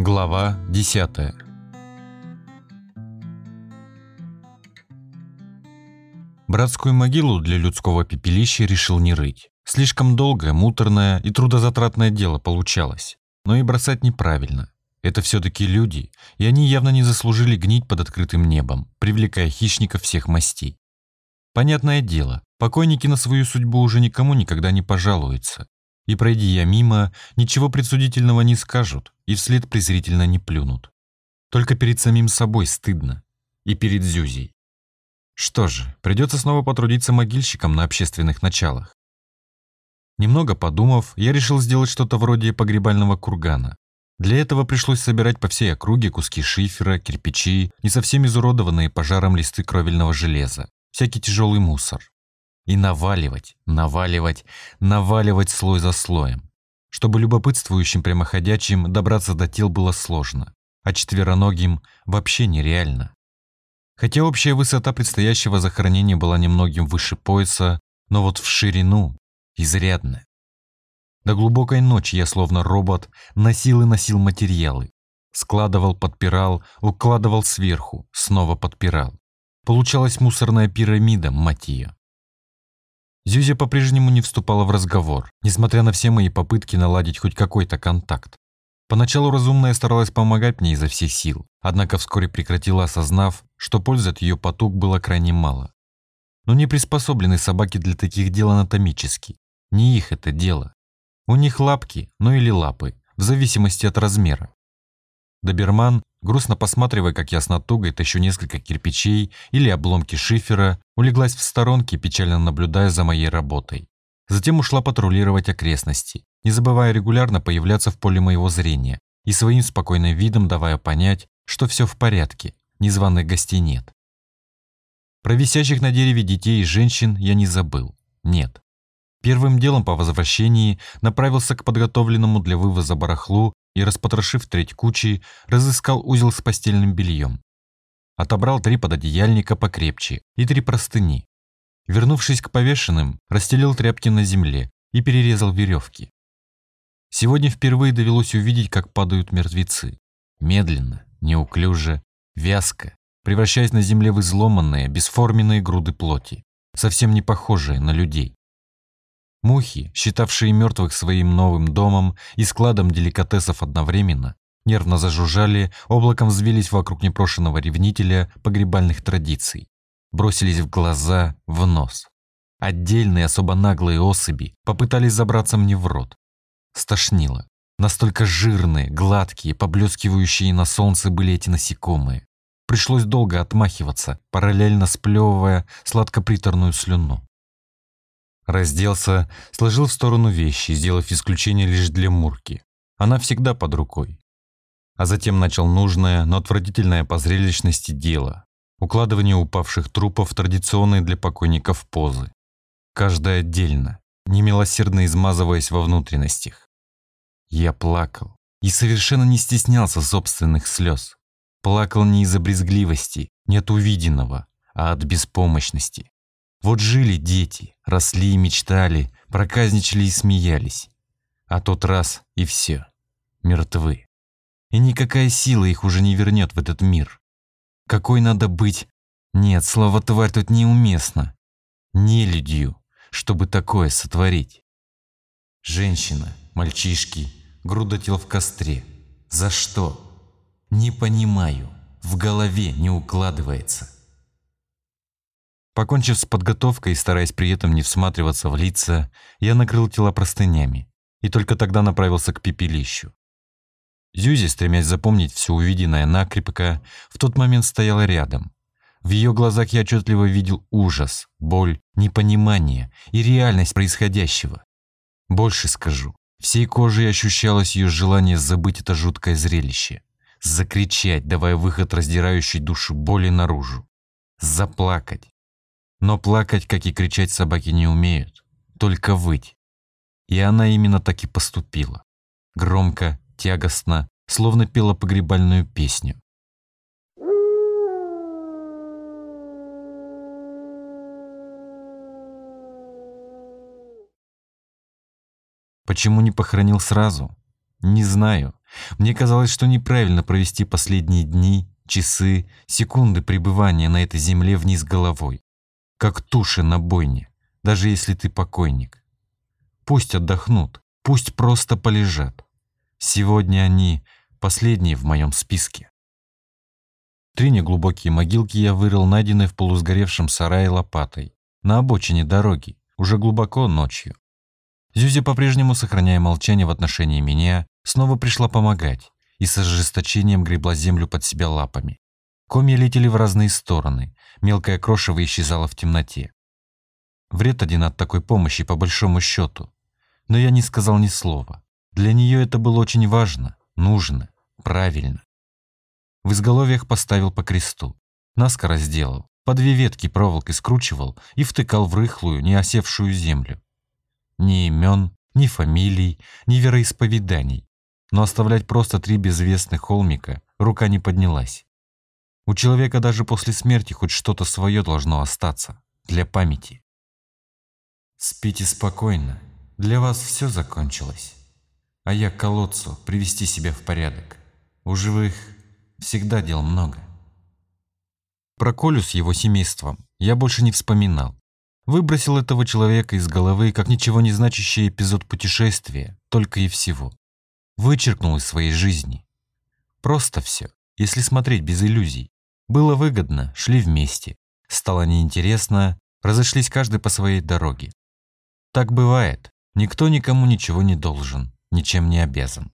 Глава 10 Братскую могилу для людского пепелища решил не рыть. Слишком долгое, муторное и трудозатратное дело получалось. Но и бросать неправильно. Это все-таки люди, и они явно не заслужили гнить под открытым небом, привлекая хищников всех мастей. Понятное дело, покойники на свою судьбу уже никому никогда не пожалуются. И пройди я мимо, ничего предсудительного не скажут и вслед презрительно не плюнут. Только перед самим собой стыдно. И перед Зюзей. Что же, придется снова потрудиться могильщиком на общественных началах. Немного подумав, я решил сделать что-то вроде погребального кургана. Для этого пришлось собирать по всей округе куски шифера, кирпичи, не совсем изуродованные пожаром листы кровельного железа, всякий тяжелый мусор. И наваливать, наваливать, наваливать слой за слоем. Чтобы любопытствующим прямоходячим добраться до тел было сложно, а четвероногим вообще нереально. Хотя общая высота предстоящего захоронения была немногим выше пояса, но вот в ширину изрядно. До глубокой ночи я, словно робот, носил и носил материалы. Складывал, подпирал, укладывал сверху, снова подпирал. Получалась мусорная пирамида, мать ее. Зюзя по-прежнему не вступала в разговор, несмотря на все мои попытки наладить хоть какой-то контакт. Поначалу разумная старалась помогать мне изо всех сил, однако вскоре прекратила, осознав, что пользы от ее потуг было крайне мало. Но не приспособлены собаки для таких дел анатомически. Не их это дело. У них лапки, ну или лапы, в зависимости от размера. Доберман, грустно посматривая, как я с натугой тащу несколько кирпичей или обломки шифера, улеглась в сторонке, печально наблюдая за моей работой. Затем ушла патрулировать окрестности, не забывая регулярно появляться в поле моего зрения и своим спокойным видом давая понять, что все в порядке, незваных гостей нет. Про висящих на дереве детей и женщин я не забыл. Нет. Первым делом по возвращении направился к подготовленному для вывоза барахлу и, распотрошив треть кучи, разыскал узел с постельным бельем. Отобрал три пододеяльника покрепче и три простыни. Вернувшись к повешенным, расстелил тряпки на земле и перерезал веревки. Сегодня впервые довелось увидеть, как падают мертвецы. Медленно, неуклюже, вязко, превращаясь на земле в изломанные, бесформенные груды плоти, совсем не похожие на людей. Мухи, считавшие мертвых своим новым домом и складом деликатесов одновременно, нервно зажужжали, облаком взвились вокруг непрошенного ревнителя погребальных традиций, бросились в глаза, в нос. Отдельные особо наглые особи попытались забраться мне в рот. Стошнило. Настолько жирные, гладкие, поблескивающие на солнце были эти насекомые. Пришлось долго отмахиваться, параллельно сплевывая сладкоприторную слюну. Разделся, сложил в сторону вещи, сделав исключение лишь для Мурки. Она всегда под рукой. А затем начал нужное, но отвратительное по зрелищности дело. Укладывание упавших трупов в традиционные для покойников позы. Каждая отдельно, немилосердно измазываясь во внутренностях. Я плакал и совершенно не стеснялся собственных слез. Плакал не из-за брезгливости, не от увиденного, а от беспомощности. Вот жили дети, росли и мечтали, проказничали и смеялись. А тот раз и все. Мертвы. И никакая сила их уже не вернет в этот мир. Какой надо быть? Нет, слово «тварь» тут неуместно. Нелюдью, чтобы такое сотворить. Женщина, мальчишки, груда тел в костре. За что? Не понимаю. В голове не укладывается. Покончив с подготовкой и стараясь при этом не всматриваться в лица, я накрыл тела простынями и только тогда направился к пепелищу. Зюзи, стремясь запомнить все увиденное накрепко, в тот момент стояла рядом. В ее глазах я отчетливо видел ужас, боль, непонимание и реальность происходящего. Больше скажу, всей кожей ощущалось ее желание забыть это жуткое зрелище, закричать, давая выход раздирающей душу боли наружу, заплакать, но плакать, как и кричать собаки не умеют, только выть. И она именно так и поступила. Громко, тягостно, словно пела погребальную песню. Почему не похоронил сразу? Не знаю. Мне казалось, что неправильно провести последние дни, часы, секунды пребывания на этой земле вниз головой, как туши на бойне, даже если ты покойник. Пусть отдохнут, пусть просто полежат. Сегодня они последние в моем списке. Три неглубокие могилки я вырыл найденные в полусгоревшем сарае лопатой, на обочине дороги, уже глубоко ночью. Зюзя, по-прежнему сохраняя молчание в отношении меня, снова пришла помогать и с ожесточением гребла землю под себя лапами. Комья летели в разные стороны, мелкая крошево исчезала в темноте. Вред один от такой помощи, по большому счету. Но я не сказал ни слова. Для нее это было очень важно, нужно, правильно. В изголовьях поставил по кресту. Наскоро сделал. По две ветки проволокой скручивал и втыкал в рыхлую, не осевшую землю. Ни имен, ни фамилий, ни вероисповеданий. Но оставлять просто три безвестных холмика рука не поднялась. У человека даже после смерти хоть что-то свое должно остаться, для памяти. Спите спокойно, для вас все закончилось. А я к колодцу привести себя в порядок. У живых Всегда дел много. Про Колю с его семейством я больше не вспоминал. Выбросил этого человека из головы как ничего не значащий эпизод путешествия, только и всего. Вычеркнул из своей жизни. Просто все, если смотреть без иллюзий. Было выгодно, шли вместе. Стало неинтересно, разошлись каждый по своей дороге. Так бывает, никто никому ничего не должен, ничем не обязан.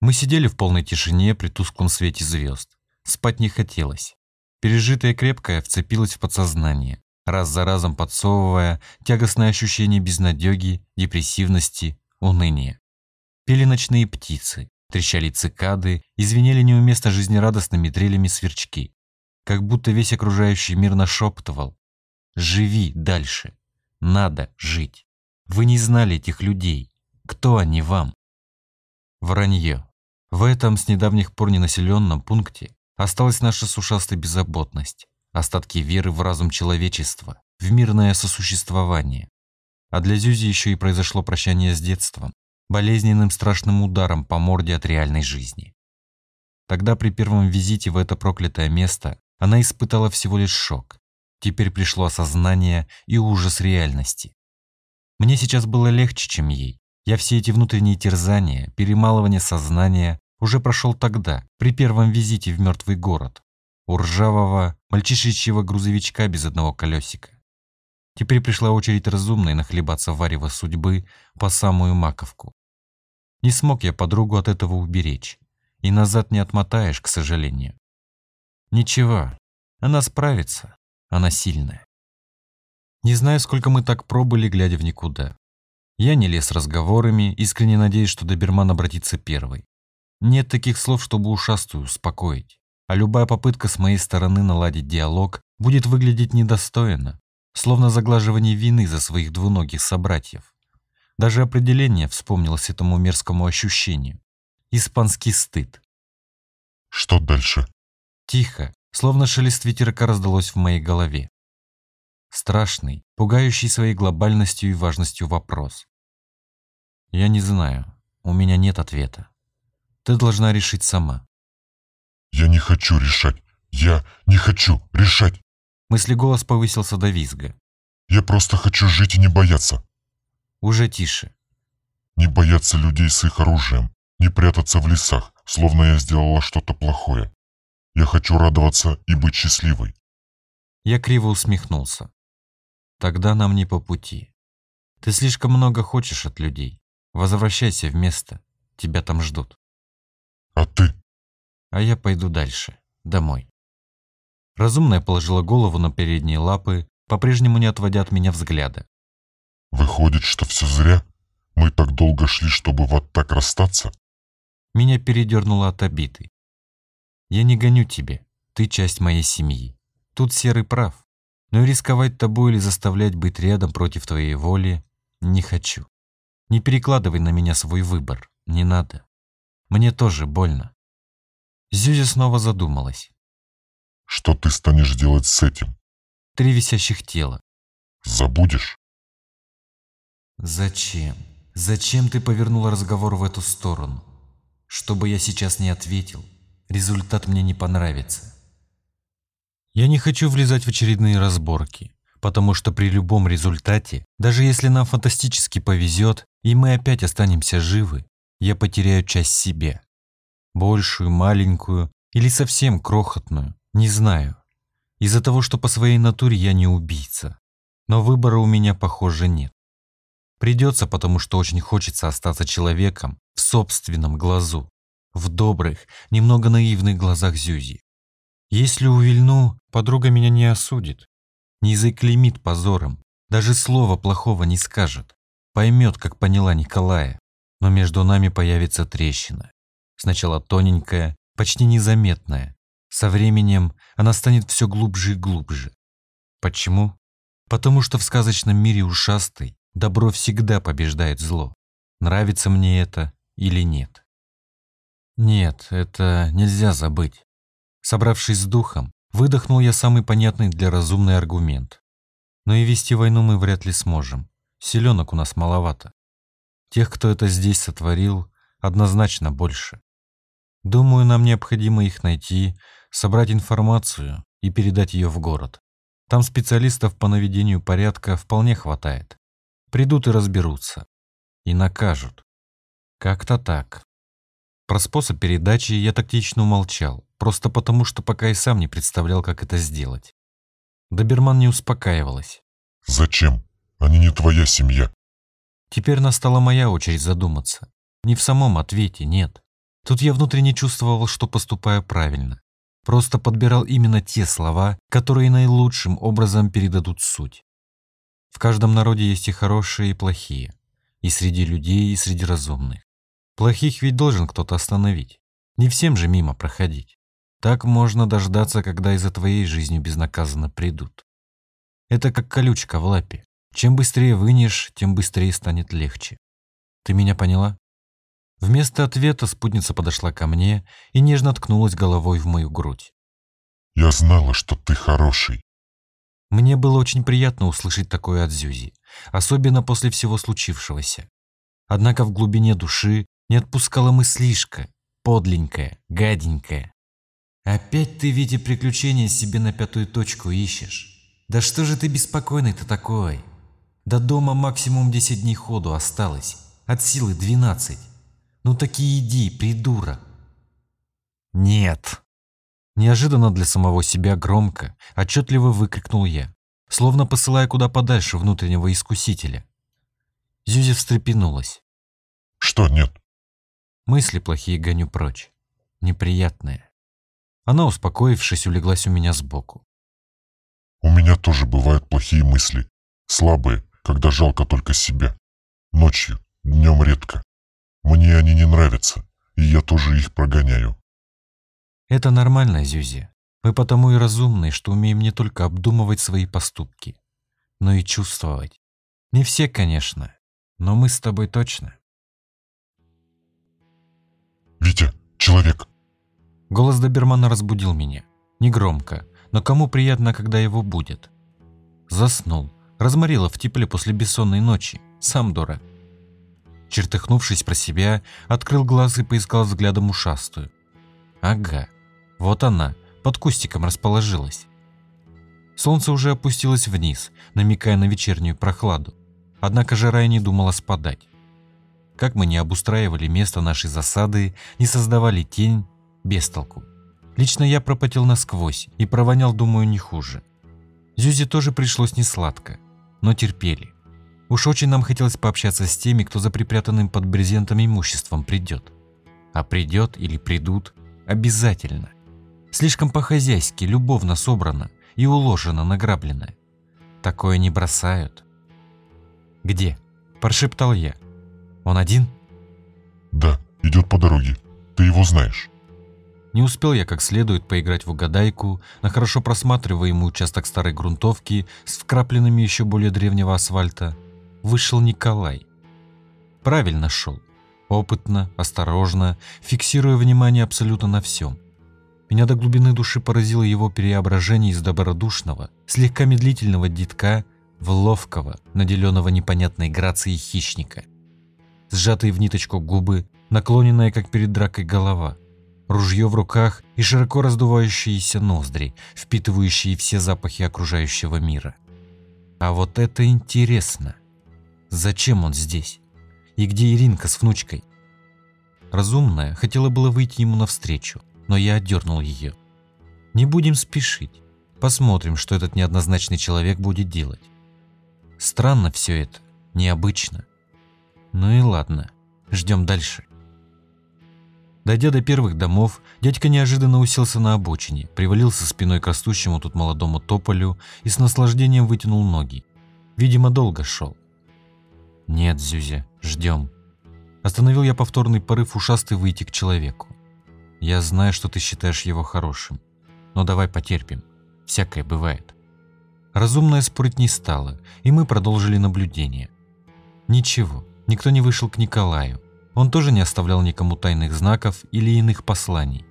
Мы сидели в полной тишине при тусклом свете звезд. Спать не хотелось. Пережитое крепкое вцепилось в подсознание, раз за разом подсовывая тягостное ощущение безнадеги, депрессивности, уныния. Пели ночные птицы, трещали цикады, извинели неуместно жизнерадостными трелями сверчки. Как будто весь окружающий мир нашептывал «Живи дальше, надо жить». Вы не знали этих людей. Кто они вам? Вранье. В этом с недавних пор ненаселенном пункте осталась наша с ушастой беззаботность, остатки веры в разум человечества, в мирное сосуществование. А для Зюзи еще и произошло прощание с детством, болезненным страшным ударом по морде от реальной жизни. Тогда при первом визите в это проклятое место она испытала всего лишь шок. Теперь пришло осознание и ужас реальности. Мне сейчас было легче, чем ей. Я все эти внутренние терзания, перемалывание сознания уже прошел тогда, при первом визите в мертвый город. У ржавого, мальчишечьего грузовичка без одного колесика. Теперь пришла очередь разумной нахлебаться варево судьбы по самую маковку. Не смог я подругу от этого уберечь. И назад не отмотаешь, к сожалению. Ничего, она справится, она сильная. Не знаю, сколько мы так пробыли, глядя в никуда. Я не лез разговорами, искренне надеясь, что доберман обратится первой. Нет таких слов, чтобы ушастую успокоить. А любая попытка с моей стороны наладить диалог будет выглядеть недостойно, словно заглаживание вины за своих двуногих собратьев. Даже определение вспомнилось этому мерзкому ощущению. Испанский стыд. Что дальше? Тихо, словно шелест ветерка раздалось в моей голове. Страшный, пугающий своей глобальностью и важностью вопрос. Я не знаю. У меня нет ответа. Ты должна решить сама. Я не хочу решать. Я не хочу решать. Мысли голос повысился до визга. Я просто хочу жить и не бояться. Уже тише. Не бояться людей с их оружием. Не прятаться в лесах, словно я сделала что-то плохое. Я хочу радоваться и быть счастливой. Я криво усмехнулся. Тогда нам не по пути. Ты слишком много хочешь от людей. Возвращайся в место. Тебя там ждут. А ты? А я пойду дальше. Домой. Разумная положила голову на передние лапы, по-прежнему не отводя от меня взгляда. Выходит, что все зря? Мы так долго шли, чтобы вот так расстаться? Меня передернуло от обиды. Я не гоню тебе. Ты часть моей семьи. Тут Серый прав. Но рисковать тобой или заставлять быть рядом против твоей воли не хочу. Не перекладывай на меня свой выбор, не надо. Мне тоже больно. Зюзя снова задумалась. Что ты станешь делать с этим? Три висящих тела. Забудешь? Зачем? Зачем ты повернула разговор в эту сторону? Что бы я сейчас не ответил, результат мне не понравится. Я не хочу влезать в очередные разборки, потому что при любом результате, даже если нам фантастически повезет, и мы опять останемся живы, я потеряю часть себя. Большую, маленькую или совсем крохотную, не знаю. Из-за того, что по своей натуре я не убийца. Но выбора у меня, похоже, нет. Придется, потому что очень хочется остаться человеком в собственном глазу, в добрых, немного наивных глазах Зюзи. Если увильну, подруга меня не осудит, не заклеймит позором, даже слова плохого не скажет. Поймет, как поняла Николая, но между нами появится трещина. Сначала тоненькая, почти незаметная. Со временем она станет все глубже и глубже. Почему? Потому что в сказочном мире ушастый Добро всегда побеждает зло. Нравится мне это или нет? Нет, это нельзя забыть. Собравшись с духом, выдохнул я самый понятный для разумный аргумент. Но и вести войну мы вряд ли сможем. Селенок у нас маловато. Тех, кто это здесь сотворил, однозначно больше. Думаю, нам необходимо их найти, собрать информацию и передать ее в город. Там специалистов по наведению порядка вполне хватает. Придут и разберутся. И накажут. Как-то так. Про способ передачи я тактично умолчал, просто потому что пока и сам не представлял, как это сделать. Доберман не успокаивалась. «Зачем? Они не твоя семья». Теперь настала моя очередь задуматься. Не в самом ответе, нет. Тут я внутренне чувствовал, что поступаю правильно. Просто подбирал именно те слова, которые наилучшим образом передадут суть. В каждом народе есть и хорошие, и плохие. И среди людей, и среди разумных. Плохих ведь должен кто-то остановить. Не всем же мимо проходить. Так можно дождаться, когда и за твоей жизнью безнаказанно придут. Это как колючка в лапе. Чем быстрее вынешь, тем быстрее станет легче. Ты меня поняла? Вместо ответа спутница подошла ко мне и нежно ткнулась головой в мою грудь. «Я знала, что ты хороший. Мне было очень приятно услышать такое от Зюзи, особенно после всего случившегося. Однако в глубине души не отпускала мыслишка, подленькая, гаденькая. «Опять ты, Витя, приключения себе на пятую точку ищешь? Да что же ты беспокойный-то такой? До дома максимум 10 дней ходу осталось, от силы 12. Ну таки иди, придурок!» «Нет!» Неожиданно для самого себя громко, отчетливо выкрикнул я, словно посылая куда подальше внутреннего искусителя. Зюзя встрепенулась. «Что нет?» Мысли плохие гоню прочь. Неприятные. Она, успокоившись, улеглась у меня сбоку. «У меня тоже бывают плохие мысли. Слабые, когда жалко только себя. Ночью, днем редко. Мне они не нравятся, и я тоже их прогоняю. Это нормально, Зюзи. Мы потому и разумны, что умеем не только обдумывать свои поступки, но и чувствовать. Не все, конечно, но мы с тобой точно. «Витя, человек!» Голос добермана разбудил меня. Негромко, но кому приятно, когда его будет. Заснул, разморило в тепле после бессонной ночи, сам дура. Чертыхнувшись про себя, открыл глаз и поискал взглядом ушастую. Ага, вот она, под кустиком расположилась. Солнце уже опустилось вниз, намекая на вечернюю прохладу. Однако жара и не думала спадать. Как мы не обустраивали место нашей засады, не создавали тень, без толку. Лично я пропотел насквозь и провонял, думаю, не хуже. Зюзе тоже пришлось несладко, но терпели. Уж очень нам хотелось пообщаться с теми, кто за припрятанным под брезентом имуществом придет. А придет или придут обязательно. Слишком по-хозяйски, любовно собрано и уложено награбленное. Такое не бросают. «Где?» – прошептал я. «Он один?» «Да, идет по дороге. Ты его знаешь». Не успел я как следует поиграть в угадайку на хорошо просматриваемый участок старой грунтовки с вкрапленными еще более древнего асфальта. Вышел Николай. Правильно шел. Опытно, осторожно, фиксируя внимание абсолютно на всем – меня до глубины души поразило его переображение из добродушного, слегка медлительного детка в ловкого, наделенного непонятной грацией хищника. Сжатые в ниточку губы, наклоненная, как перед дракой, голова, ружье в руках и широко раздувающиеся ноздри, впитывающие все запахи окружающего мира. А вот это интересно. Зачем он здесь? И где Иринка с внучкой? Разумная хотела было выйти ему навстречу, но я отдернул ее. Не будем спешить. Посмотрим, что этот неоднозначный человек будет делать. Странно все это, необычно. Ну и ладно, ждем дальше. Дойдя до первых домов, дядька неожиданно уселся на обочине, привалился спиной к растущему тут молодому тополю и с наслаждением вытянул ноги. Видимо, долго шел. «Нет, Зюзя, ждем». Остановил я повторный порыв ушастый выйти к человеку. «Я знаю, что ты считаешь его хорошим, но давай потерпим. Всякое бывает». Разумная спорить не стала, и мы продолжили наблюдение. Ничего, никто не вышел к Николаю. Он тоже не оставлял никому тайных знаков или иных посланий.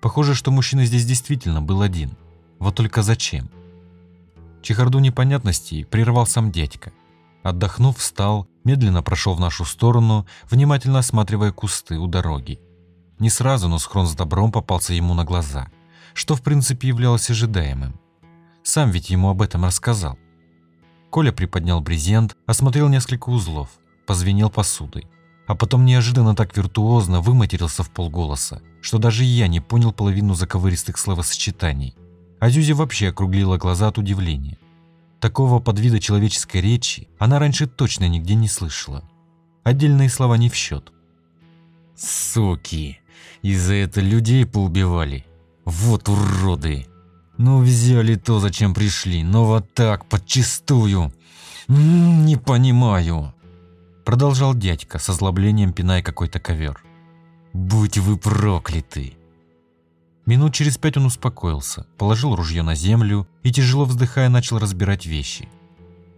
Похоже, что мужчина здесь действительно был один. Вот только зачем? Чехарду непонятностей прервал сам дядька. Отдохнув, встал, медленно прошел в нашу сторону, внимательно осматривая кусты у дороги. Не сразу, но схрон с добром попался ему на глаза, что в принципе являлось ожидаемым. Сам ведь ему об этом рассказал. Коля приподнял брезент, осмотрел несколько узлов, позвенел посудой. А потом неожиданно так виртуозно выматерился в полголоса, что даже я не понял половину заковыристых словосочетаний. А Зюзя вообще округлила глаза от удивления. Такого подвида человеческой речи она раньше точно нигде не слышала. Отдельные слова не в счет. «Суки! Из-за этого людей поубивали. Вот уроды!» Ну, взяли то, зачем пришли, но вот так, подчистую. Не понимаю. Продолжал дядька, с озлоблением пиная какой-то ковер. Будь вы прокляты. Минут через пять он успокоился, положил ружье на землю и, тяжело вздыхая, начал разбирать вещи.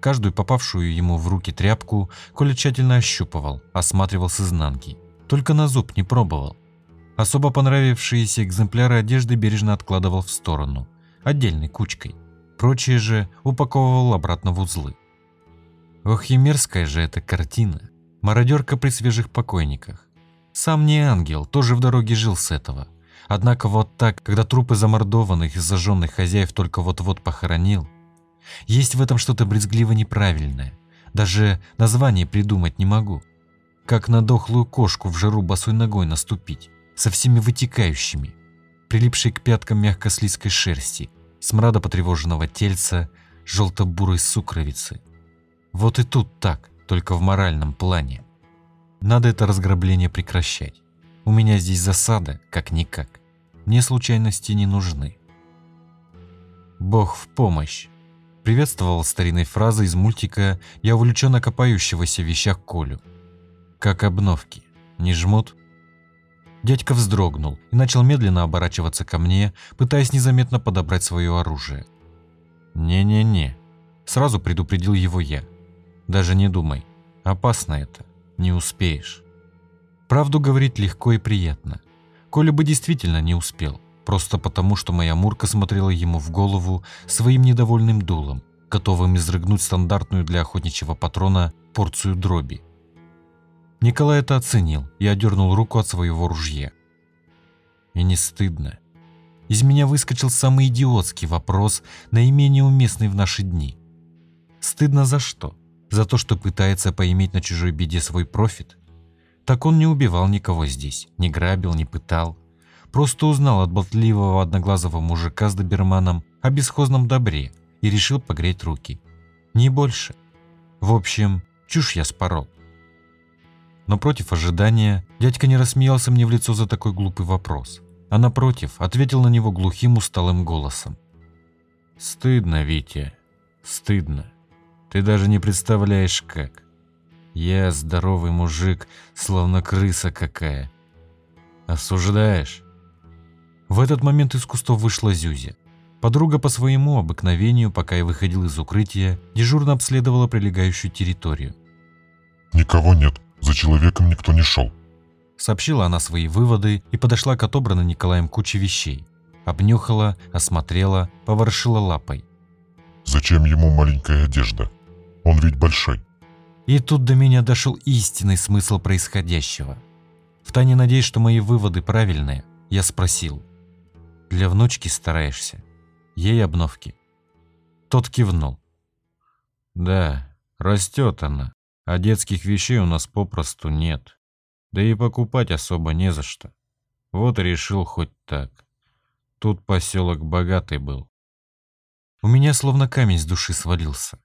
Каждую попавшую ему в руки тряпку Коля тщательно ощупывал, осматривал с изнанки. Только на зуб не пробовал. Особо понравившиеся экземпляры одежды бережно откладывал в сторону отдельной кучкой. Прочие же упаковывал обратно в узлы. Ох и мерзкая же эта картина. Мародерка при свежих покойниках. Сам не ангел, тоже в дороге жил с этого. Однако вот так, когда трупы замордованных и зажженных хозяев только вот-вот похоронил, есть в этом что-то брезгливо неправильное. Даже название придумать не могу. Как на дохлую кошку в жару босой ногой наступить, со всеми вытекающими, прилипшей к пяткам мягко-слизкой шерсти, смрада потревоженного тельца, желто-бурой сукровицы. Вот и тут так, только в моральном плане. Надо это разграбление прекращать. У меня здесь засада, как-никак. Мне случайности не нужны. «Бог в помощь!» Приветствовал старинной фразой из мультика я увлеченно копающегося вещах Колю. «Как обновки. Не жмут?» Дядька вздрогнул и начал медленно оборачиваться ко мне, пытаясь незаметно подобрать свое оружие. «Не-не-не», – сразу предупредил его я. «Даже не думай. Опасно это. Не успеешь». Правду говорить легко и приятно. Коля бы действительно не успел, просто потому, что моя Мурка смотрела ему в голову своим недовольным дулом, готовым изрыгнуть стандартную для охотничьего патрона порцию дроби. Николай это оценил и одернул руку от своего ружья. И не стыдно. Из меня выскочил самый идиотский вопрос, наименее уместный в наши дни. Стыдно за что? За то, что пытается поиметь на чужой беде свой профит? Так он не убивал никого здесь, не грабил, не пытал. Просто узнал от болтливого одноглазого мужика с доберманом о бесхозном добре и решил погреть руки. Не больше. В общем, чушь я спорол. Но против ожидания дядька не рассмеялся мне в лицо за такой глупый вопрос, а напротив ответил на него глухим усталым голосом. «Стыдно, Витя, стыдно. Ты даже не представляешь, как. Я здоровый мужик, словно крыса какая. Осуждаешь?» В этот момент из кустов вышла Зюзя. Подруга по своему обыкновению, пока я выходил из укрытия, дежурно обследовала прилегающую территорию. «Никого нет», за человеком никто не шел. Сообщила она свои выводы и подошла к отобранной Николаем куче вещей. Обнюхала, осмотрела, поворошила лапой. «Зачем ему маленькая одежда? Он ведь большой». И тут до меня дошел истинный смысл происходящего. В Втайне надеясь, что мои выводы правильные, я спросил. «Для внучки стараешься? Ей обновки?» Тот кивнул. «Да, растет она, а детских вещей у нас попросту нет. Да и покупать особо не за что. Вот решил хоть так. Тут поселок богатый был. У меня словно камень с души свалился.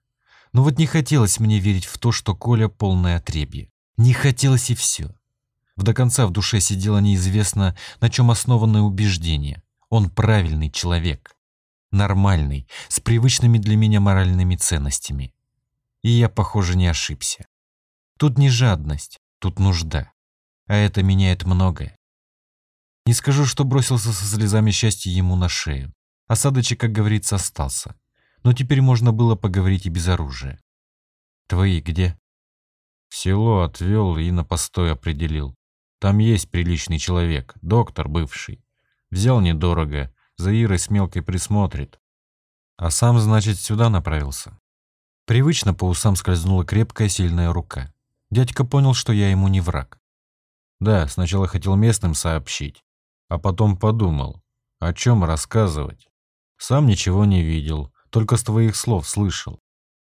Но вот не хотелось мне верить в то, что Коля полное отребье. Не хотелось и все. В до конца в душе сидело неизвестно, на чем основанное убеждение. Он правильный человек. Нормальный, с привычными для меня моральными ценностями. И я, похоже, не ошибся. Тут не жадность, тут нужда. А это меняет многое. Не скажу, что бросился со слезами счастья ему на шею. Осадочек, как говорится, остался. Но теперь можно было поговорить и без оружия. «Твои где?» «В село отвел и на постой определил. Там есть приличный человек, доктор бывший. Взял недорого, за Ирой с мелкой присмотрит. А сам, значит, сюда направился». Привычно по усам скользнула крепкая сильная рука. Дядька понял, что я ему не враг. Да, сначала хотел местным сообщить, а потом подумал, о чем рассказывать. Сам ничего не видел, только с твоих слов слышал.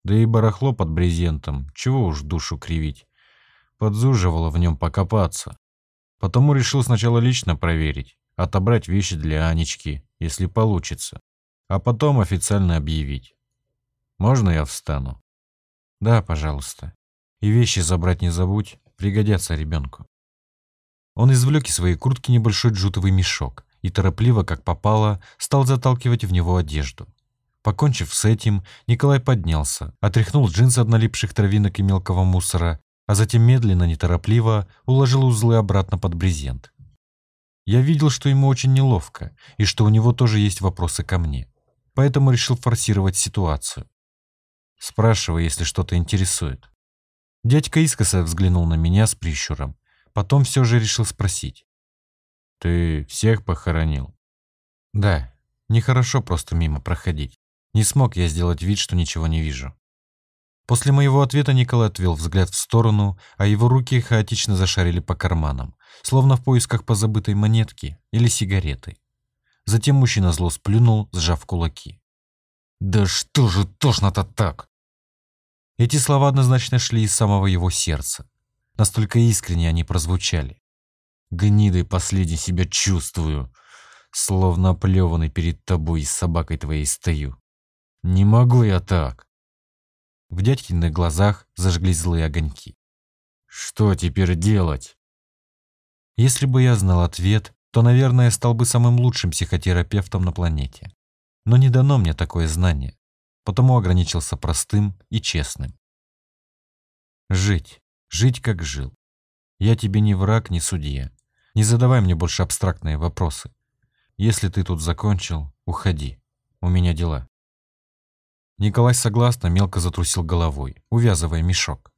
Да и барахло под брезентом, чего уж душу кривить. Подзуживало в нем покопаться. Потому решил сначала лично проверить, отобрать вещи для Анечки, если получится, а потом официально объявить. Можно я встану? Да, пожалуйста. И вещи забрать не забудь, пригодятся ребенку. Он извлек из своей куртки небольшой джутовый мешок и торопливо, как попало, стал заталкивать в него одежду. Покончив с этим, Николай поднялся, отряхнул джинсы от налипших травинок и мелкого мусора, а затем медленно, неторопливо уложил узлы обратно под брезент. Я видел, что ему очень неловко, и что у него тоже есть вопросы ко мне. Поэтому решил форсировать ситуацию. Спрашивая, если что-то интересует. Дядька искоса взглянул на меня с прищуром, Потом все же решил спросить. «Ты всех похоронил?» «Да, нехорошо просто мимо проходить. Не смог я сделать вид, что ничего не вижу». После моего ответа Николай отвел взгляд в сторону, а его руки хаотично зашарили по карманам, словно в поисках позабытой монетки или сигареты. Затем мужчина зло сплюнул, сжав кулаки. «Да что же тошно-то так?» Эти слова однозначно шли из самого его сердца, Настолько искренне они прозвучали. Гнидой последний себя чувствую, словно оплеванный перед тобой и собакой твоей стою. Не могу я так. В дядькиных глазах зажглись злые огоньки. Что теперь делать? Если бы я знал ответ, то, наверное, стал бы самым лучшим психотерапевтом на планете. Но не дано мне такое знание, потому ограничился простым и честным. Жить. Жить как жил. Я тебе не враг, не судья. Не задавай мне больше абстрактные вопросы. Если ты тут закончил, уходи. У меня дела. Николай согласно мелко затрусил головой, увязывая мешок.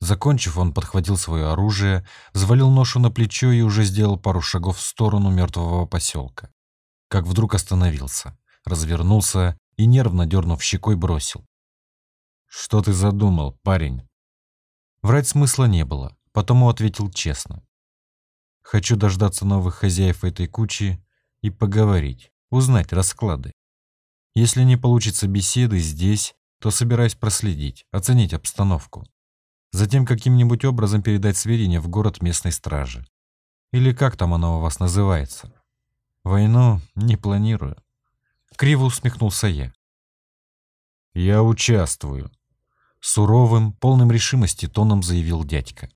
Закончив, он подхватил свое оружие, взвалил ношу на плечо и уже сделал пару шагов в сторону мертвого поселка. Как вдруг остановился, развернулся и, нервно дернув щекой, бросил. «Что ты задумал, парень?» Врать смысла не было, потому ответил честно. Хочу дождаться новых хозяев этой кучи и поговорить, узнать расклады. Если не получится беседы здесь, то собираюсь проследить, оценить обстановку. Затем каким-нибудь образом передать сведения в город местной стражи. Или как там оно у вас называется? Войну не планирую. Криво усмехнулся я. Я участвую, Суровым, полным решимости тоном заявил дядька.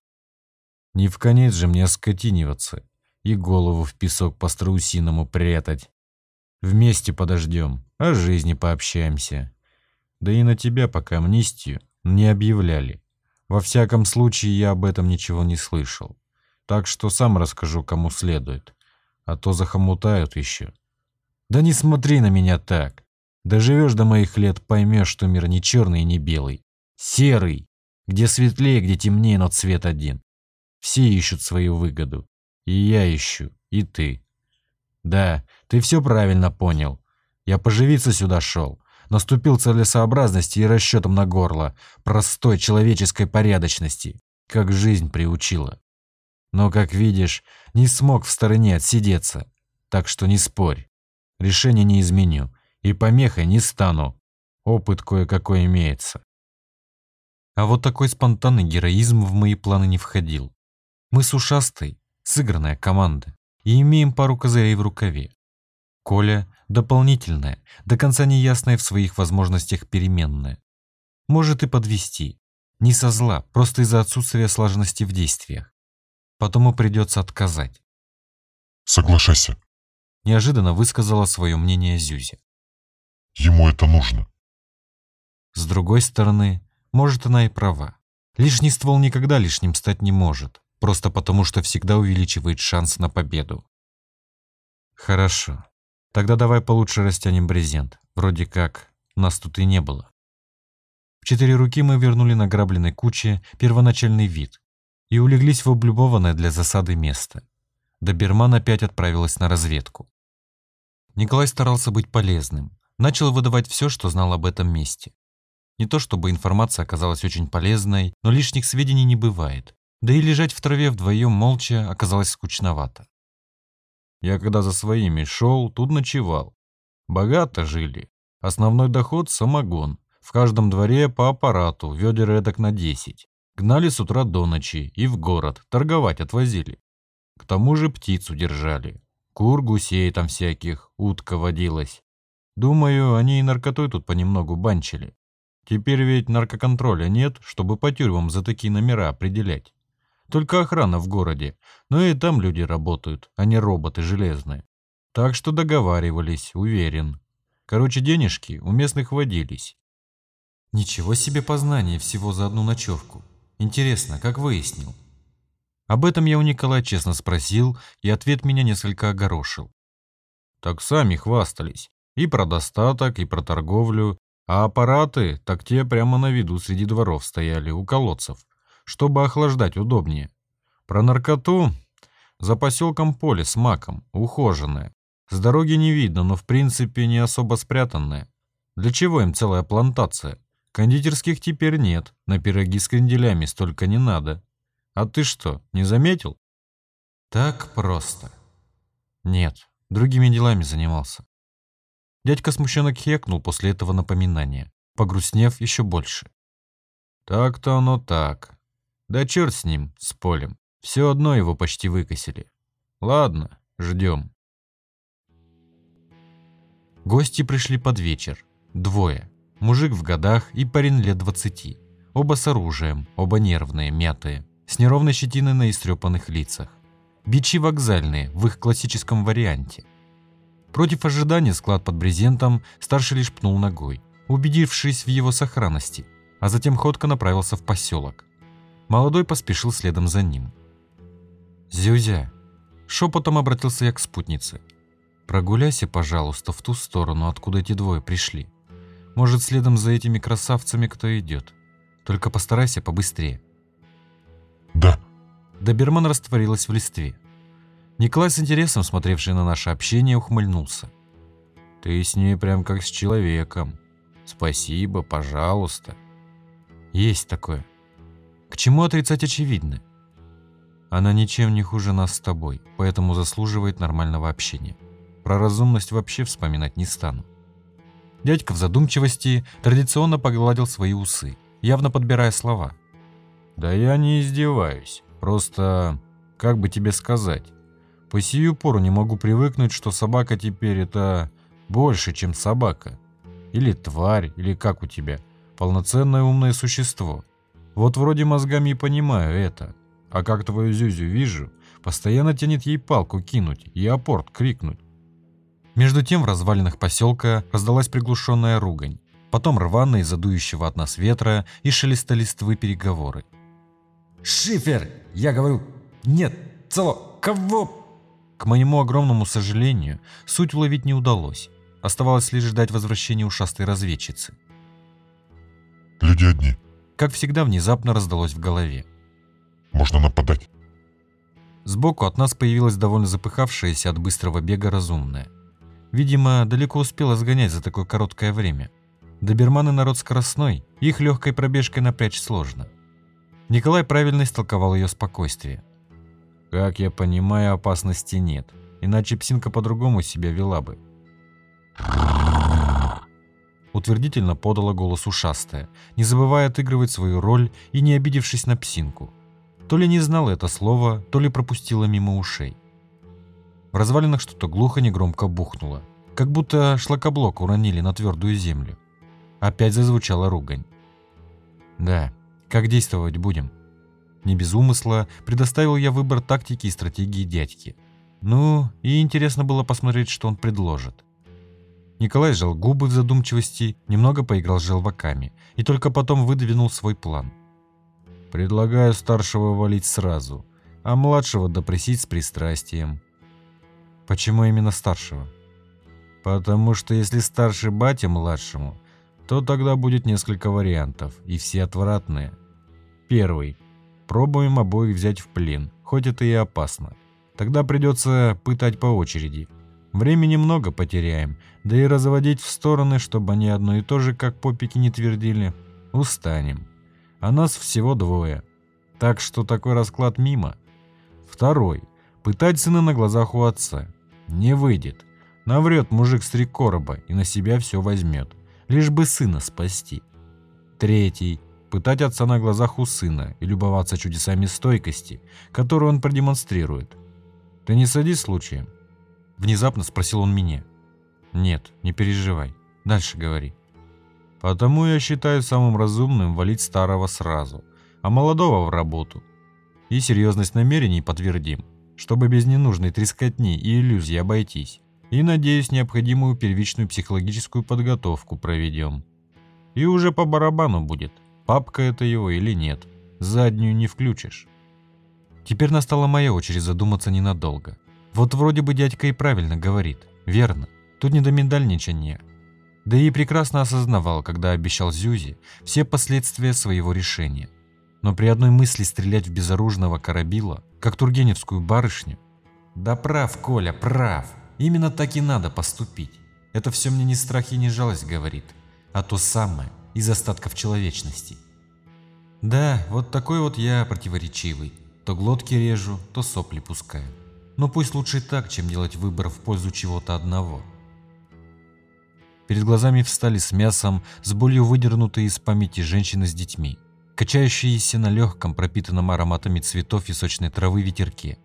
«Не в конец же мне скотиниваться и голову в песок по страусиному прятать. Вместе подождем, о жизни пообщаемся. Да и на тебя пока амнистию не объявляли. Во всяком случае, я об этом ничего не слышал. Так что сам расскажу, кому следует. А то захомутают еще. Да не смотри на меня так. Доживешь до моих лет, поймешь, что мир не черный и не белый. Серый. Где светлее, где темнее, но цвет один. Все ищут свою выгоду. И я ищу, и ты. Да, ты все правильно понял. Я поживиться сюда шел. Наступил целесообразности и расчетом на горло. Простой человеческой порядочности. Как жизнь приучила. Но, как видишь, не смог в стороне отсидеться. Так что не спорь. Решение не изменю. И помехой не стану. Опыт кое-какой имеется. А вот такой спонтанный героизм в мои планы не входил. Мы с ушастой, сыгранная команда, и имеем пару козырей в рукаве. Коля – дополнительная, до конца неясная в своих возможностях переменная. Может и подвести. Не со зла, просто из-за отсутствия слаженности в действиях. Потом придется отказать. Соглашайся. Неожиданно высказала свое мнение Зюзя. Ему это нужно. С другой стороны, может, она и права. Лишний ствол никогда лишним стать не может, просто потому что всегда увеличивает шанс на победу. Хорошо. Тогда давай получше растянем брезент. Вроде как нас тут и не было. В четыре руки мы вернули награбленной куче первоначальный вид и улеглись в облюбованное для засады место. Доберман опять отправилась на разведку. Николай старался быть полезным, начал выдавать все, что знал об этом месте. Не то чтобы информация оказалась очень полезной, но лишних сведений не бывает. Да и лежать в траве вдвоем молча оказалось скучновато. Я когда за своими шел, тут ночевал. Богато жили. Основной доход – самогон. В каждом дворе по аппарату, ведер эдак на 10. Гнали с утра до ночи и в город, торговать отвозили. К тому же птицу держали. Кур, гусей там всяких, утка водилась. Думаю, они и наркотой тут понемногу банчили. Теперь ведь наркоконтроля нет, чтобы по тюрьмам за такие номера определять. Только охрана в городе, но и там люди работают, а не роботы железные. Так что договаривались, уверен. Короче, денежки у местных водились. Ничего себе познание всего за одну ночевку. Интересно, как выяснил? Об этом я у Николая честно спросил, и ответ меня несколько огорошил. Так сами хвастались. И про достаток, и про торговлю, а аппараты, так те прямо на виду среди дворов стояли, у колодцев, чтобы охлаждать удобнее. Про наркоту за поселком поле с маком, ухоженное. С дороги не видно, но в принципе не особо спрятанное. Для чего им целая плантация? Кондитерских теперь нет, на пироги с кренделями столько не надо. А ты что, не заметил? Так просто. Нет, другими делами занимался. Дядька смущенно хекнул после этого напоминания, погрустнев еще больше. Так-то оно так. Да черт с ним, с полем. Все одно его почти выкосили. Ладно, ждем. Гости пришли под вечер. Двое. Мужик в годах и парень лет двадцати. Оба с оружием, оба нервные, мятые, с неровной щетиной на истрепанных лицах. Бичи вокзальные, в их классическом варианте. Против ожидания склад под брезентом старший лишь пнул ногой, убедившись в его сохранности, а затем ходко направился в поселок. Молодой поспешил следом за ним. «Зюзя!» Шепотом обратился я к спутнице. «Прогуляйся, пожалуйста, в ту сторону, откуда эти двое пришли. Может, следом за этими красавцами кто идет. Только постарайся побыстрее». «Да». Доберман растворилась в листве. Николай с интересом, смотревший на наше общение, ухмыльнулся. «Ты с ней прям как с человеком. Спасибо, пожалуйста». «Есть такое. К чему отрицать очевидно? Она ничем не хуже нас с тобой, поэтому заслуживает нормального общения. Про разумность вообще вспоминать не стану». Дядька в задумчивости традиционно погладил свои усы, явно подбирая слова. «Да я не издеваюсь. Просто, как бы тебе сказать, по сию пору не могу привыкнуть, что собака теперь это больше, чем собака. Или тварь, или как у тебя, полноценное умное существо. Вот вроде мозгами и понимаю это. А как твою Зюзю вижу, постоянно тянет ей палку кинуть и апорт крикнуть. Между тем в развалинах поселка раздалась приглушенная ругань. Потом рваные задующего от нас ветра и шелеста листвы переговоры. «Шифер! Я говорю, нет, цело, кого?» К моему огромному сожалению, суть уловить не удалось. Оставалось лишь ждать возвращения ушастой разведчицы. «Люди одни». Как всегда, внезапно раздалось в голове. «Можно нападать». Сбоку от нас появилась довольно запыхавшаяся от быстрого бега разумная. Видимо, далеко успела сгонять за такое короткое время. Доберманы народ скоростной, их легкой пробежкой напрячь сложно. Николай правильно истолковал ее спокойствие. Как я понимаю, опасности нет, иначе псинка по-другому себя вела бы. Утвердительно подала голос ушастая, не забывая отыгрывать свою роль и не обидевшись на псинку. То ли не знала это слово, то ли пропустила мимо ушей. В развалинах что-то глухо негромко бухнуло, как будто шлакоблок уронили на твердую землю. Опять зазвучала ругань. «Да, как действовать будем?» Не без умысла предоставил я выбор тактики и стратегии дядьки. Ну, и интересно было посмотреть, что он предложит. Николай сжал губы в задумчивости, немного поиграл с желваками и только потом выдвинул свой план. «Предлагаю старшего валить сразу, а младшего допросить с пристрастием». «Почему именно старшего?» «Потому что если старший батя младшему, то тогда будет несколько вариантов, и все отвратные. Первый. Пробуем обоих взять в плен, хоть это и опасно. Тогда придется пытать по очереди. Времени много потеряем, да и разводить в стороны, чтобы они одно и то же, как попики, не твердили, устанем. А нас всего двое. Так что такой расклад мимо. Второй. Пытать сына на глазах у отца. Не выйдет. Наврет мужик с три короба и на себя все возьмет. Лишь бы сына спасти. Третий пытать отца на глазах у сына и любоваться чудесами стойкости, которую он продемонстрирует. «Ты не садись случаем?» Внезапно спросил он меня. «Нет, не переживай. Дальше говори». «Потому я считаю самым разумным валить старого сразу, а молодого в работу. И серьезность намерений подтвердим, чтобы без ненужной трескотни и иллюзий обойтись. И, надеюсь, необходимую первичную психологическую подготовку проведем. И уже по барабану будет, Папка это его или нет. Заднюю не включишь. Теперь настала моя очередь задуматься ненадолго. Вот вроде бы дядька и правильно говорит. Верно. Тут не до миндальничания. Да и прекрасно осознавал, когда обещал Зюзи, все последствия своего решения. Но при одной мысли стрелять в безоружного карабила, как тургеневскую барышню... Да прав, Коля, прав. Именно так и надо поступить. Это все мне не страх и не жалость говорит, а то самое, из остатков человечности. Да, вот такой вот я противоречивый. То глотки режу, то сопли пускаю. Но пусть лучше так, чем делать выбор в пользу чего-то одного. Перед глазами встали с мясом, с болью выдернутые из памяти женщины с детьми, качающиеся на легком, пропитанном ароматами цветов и сочной травы ветерке,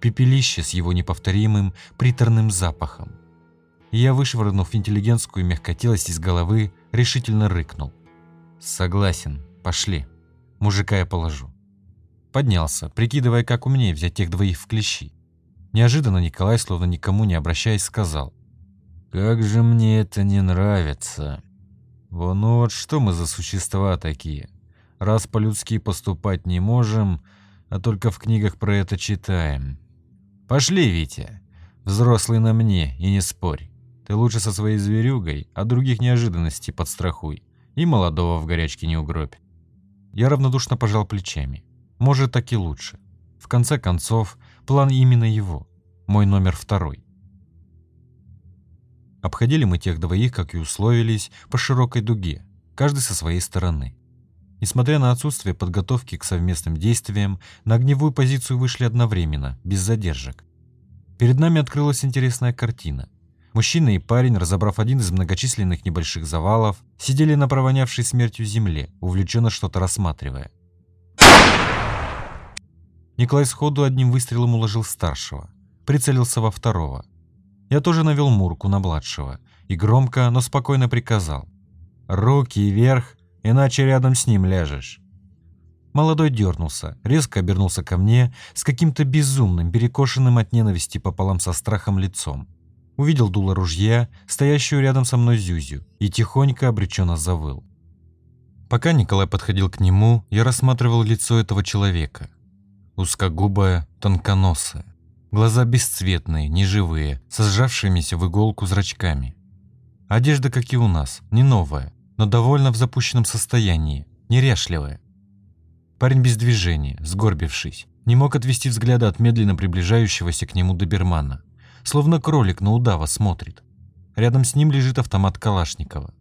пепелище с его неповторимым приторным запахом, я, вышвырнув интеллигентскую мягкотелость из головы, решительно рыкнул. «Согласен, пошли. Мужика я положу». Поднялся, прикидывая, как умнее взять тех двоих в клещи. Неожиданно Николай, словно никому не обращаясь, сказал. «Как же мне это не нравится. Вон ну вот что мы за существа такие. Раз по-людски поступать не можем, а только в книгах про это читаем. Пошли, Витя. Взрослый на мне, и не спорь. Ты лучше со своей зверюгой, а других неожиданностей подстрахуй. И молодого в горячке не угробь. Я равнодушно пожал плечами. Может, так и лучше. В конце концов, план именно его. Мой номер второй. Обходили мы тех двоих, как и условились, по широкой дуге, каждый со своей стороны. Несмотря на отсутствие подготовки к совместным действиям, на огневую позицию вышли одновременно, без задержек. Перед нами открылась интересная картина. Мужчина и парень, разобрав один из многочисленных небольших завалов, сидели на провонявшей смертью земле, увлеченно что-то рассматривая. Николай сходу одним выстрелом уложил старшего, прицелился во второго. Я тоже навел мурку на младшего и громко, но спокойно приказал. «Руки вверх, иначе рядом с ним ляжешь». Молодой дернулся, резко обернулся ко мне с каким-то безумным, перекошенным от ненависти пополам со страхом лицом увидел дуло ружья, стоящую рядом со мной Зюзю, и тихонько обреченно завыл. Пока Николай подходил к нему, я рассматривал лицо этого человека. Узкогубое, тонконосое. Глаза бесцветные, неживые, со сжавшимися в иголку зрачками. Одежда, как и у нас, не новая, но довольно в запущенном состоянии, неряшливая. Парень без движения, сгорбившись, не мог отвести взгляда от медленно приближающегося к нему добермана словно кролик на удава смотрит. Рядом с ним лежит автомат Калашникова.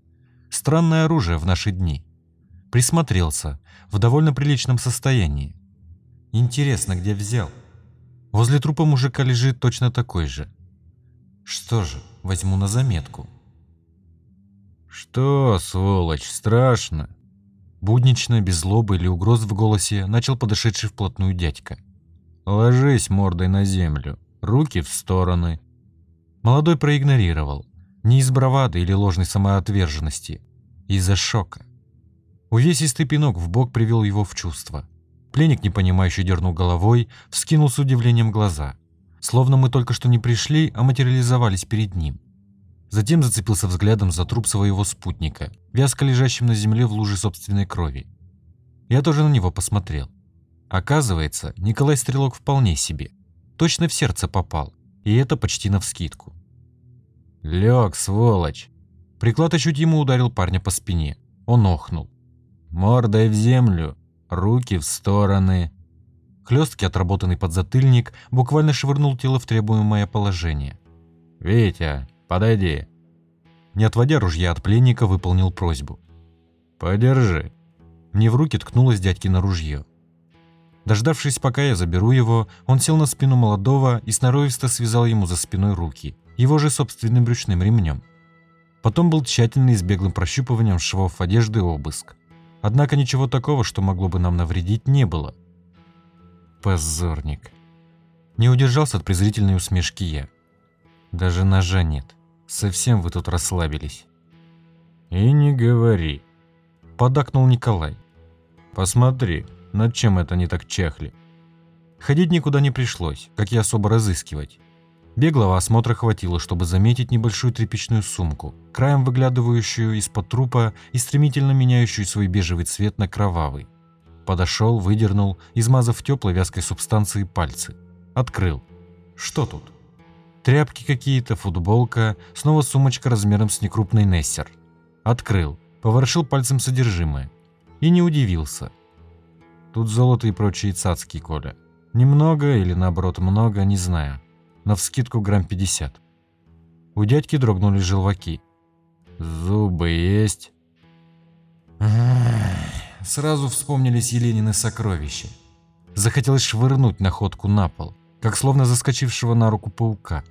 Странное оружие в наши дни. Присмотрелся, в довольно приличном состоянии. Интересно, где взял? Возле трупа мужика лежит точно такой же. Что же, возьму на заметку. «Что, сволочь, страшно?» Буднично, без злобы или угроз в голосе, начал подошедший вплотную дядька. «Ложись мордой на землю, руки в стороны». Молодой проигнорировал. Не из бравады или ложной самоотверженности. Из-за шока. Увесистый пинок в бок привел его в чувство. Пленник, непонимающе дернул головой, вскинул с удивлением глаза. Словно мы только что не пришли, а материализовались перед ним. Затем зацепился взглядом за труп своего спутника, вязко лежащим на земле в луже собственной крови. Я тоже на него посмотрел. Оказывается, Николай Стрелок вполне себе. Точно в сердце попал, и это почти навскидку. «Лег, сволочь!» Приклад ощутимо ударил парня по спине. Он охнул. «Мордой в землю, руки в стороны». Хлесткий отработанный подзатыльник буквально швырнул тело в требуемое положение. «Витя, подойди!» Не отводя ружья от пленника, выполнил просьбу. «Подержи!» Мне в руки ткнулось дядькино ружье. Дождавшись, пока я заберу его, он сел на спину молодого и сноровисто связал ему за спиной руки, его же собственным брючным ремнем. Потом был тщательный с беглым прощупыванием швов одежды обыск. Однако ничего такого, что могло бы нам навредить, не было. Позорник. Не удержался от презрительной усмешки я. Даже ножа нет. Совсем вы тут расслабились. И не говори. Подакнул Николай. Посмотри, над чем это они так чахли. Ходить никуда не пришлось, как и особо разыскивать. Беглого осмотра хватило, чтобы заметить небольшую тряпичную сумку, краем выглядывающую из-под трупа и стремительно меняющую свой бежевый цвет на кровавый. Подошел, выдернул, измазав теплой вязкой субстанцией пальцы. Открыл. Что тут? Тряпки какие-то, футболка, снова сумочка размером с некрупный нессер. Открыл, поворошил пальцем содержимое. И не удивился. Тут золото и прочие цацки, Коля. Немного или наоборот много, не знаю навскидку грамм 50. У дядьки дрогнули желваки. «Зубы есть?» Сразу вспомнились Еленины сокровища. Захотелось швырнуть находку на пол, как словно заскочившего на руку паука.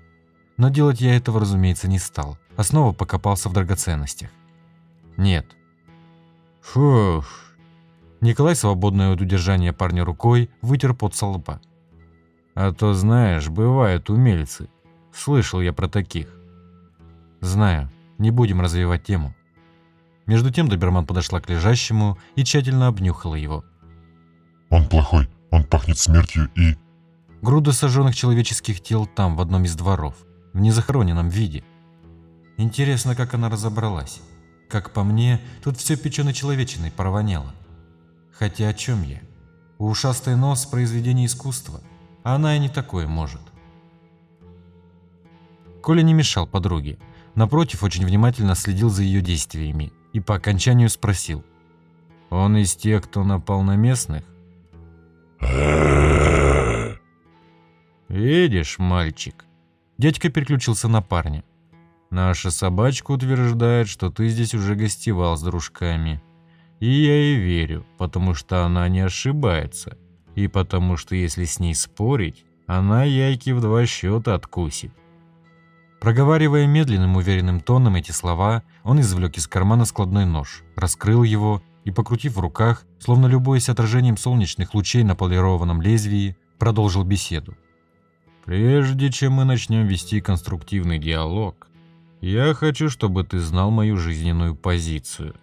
Но делать я этого, разумеется, не стал, а снова покопался в драгоценностях. Нет. Фух. Николай, свободный от удержания парня рукой, вытер пот со лба. А то, знаешь, бывают умельцы. Слышал я про таких. Знаю, не будем развивать тему. Между тем доберман подошла к лежащему и тщательно обнюхала его. Он плохой, он пахнет смертью и... Груда сожженных человеческих тел там, в одном из дворов, в незахороненном виде. Интересно, как она разобралась. Как по мне, тут все печено-человечиной провоняло. Хотя о чем я? Ушастый нос – произведение искусства – она и не такое может. Коля не мешал подруге. Напротив, очень внимательно следил за ее действиями и по окончанию спросил. «Он из тех, кто напал на местных?» «Видишь, мальчик?» Дядька переключился на парня. «Наша собачка утверждает, что ты здесь уже гостевал с дружками. И я ей верю, потому что она не ошибается и потому что если с ней спорить, она яйки в два счета откусит. Проговаривая медленным уверенным тоном эти слова, он извлек из кармана складной нож, раскрыл его и, покрутив в руках, словно любуясь отражением солнечных лучей на полированном лезвии, продолжил беседу. «Прежде чем мы начнем вести конструктивный диалог, я хочу, чтобы ты знал мою жизненную позицию.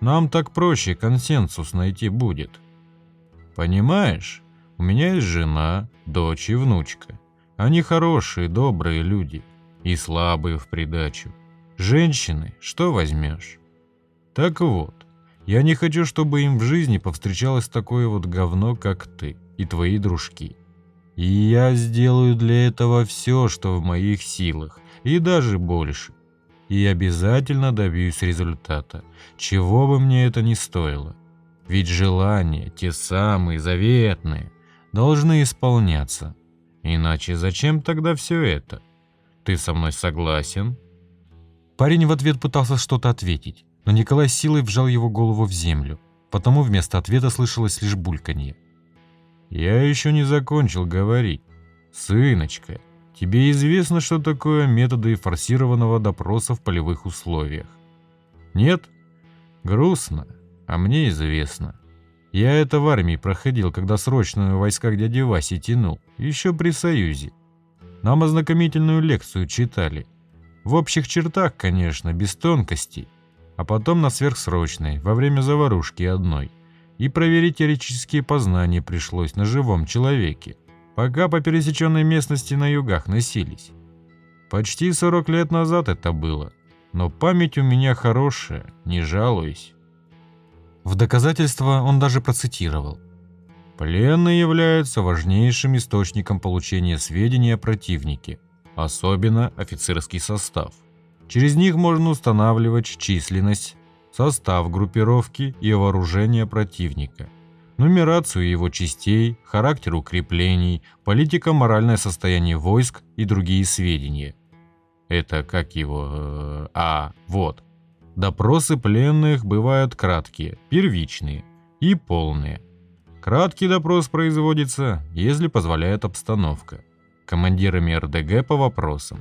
Нам так проще консенсус найти будет». Понимаешь, у меня есть жена, дочь и внучка. Они хорошие, добрые люди и слабые в придачу. Женщины, что возьмешь? Так вот, я не хочу, чтобы им в жизни повстречалось такое вот говно, как ты и твои дружки. И я сделаю для этого все, что в моих силах, и даже больше. И обязательно добьюсь результата, чего бы мне это ни стоило. Ведь желания, те самые заветные, должны исполняться. Иначе зачем тогда все это? Ты со мной согласен?» Парень в ответ пытался что-то ответить, но Николай силой вжал его голову в землю, потому вместо ответа слышалось лишь бульканье. «Я еще не закончил говорить. Сыночка, тебе известно, что такое методы форсированного допроса в полевых условиях? Нет? Грустно, а мне известно. Я это в армии проходил, когда срочно в войсках дяди Васи тянул, еще при Союзе. Нам ознакомительную лекцию читали. В общих чертах, конечно, без тонкостей. А потом на сверхсрочной, во время заварушки одной. И проверить теоретические познания пришлось на живом человеке, пока по пересеченной местности на югах носились. Почти 40 лет назад это было, но память у меня хорошая, не жалуюсь. В доказательство он даже процитировал. Пленные являются важнейшим источником получения сведений о противнике, особенно офицерский состав. Через них можно устанавливать численность, состав группировки и вооружение противника, нумерацию его частей, характер укреплений, политико-моральное состояние войск и другие сведения. Это как его... Э, а, вот. Допросы пленных бывают краткие, первичные и полные. Краткий допрос производится, если позволяет обстановка, командирами РДГ по вопросам,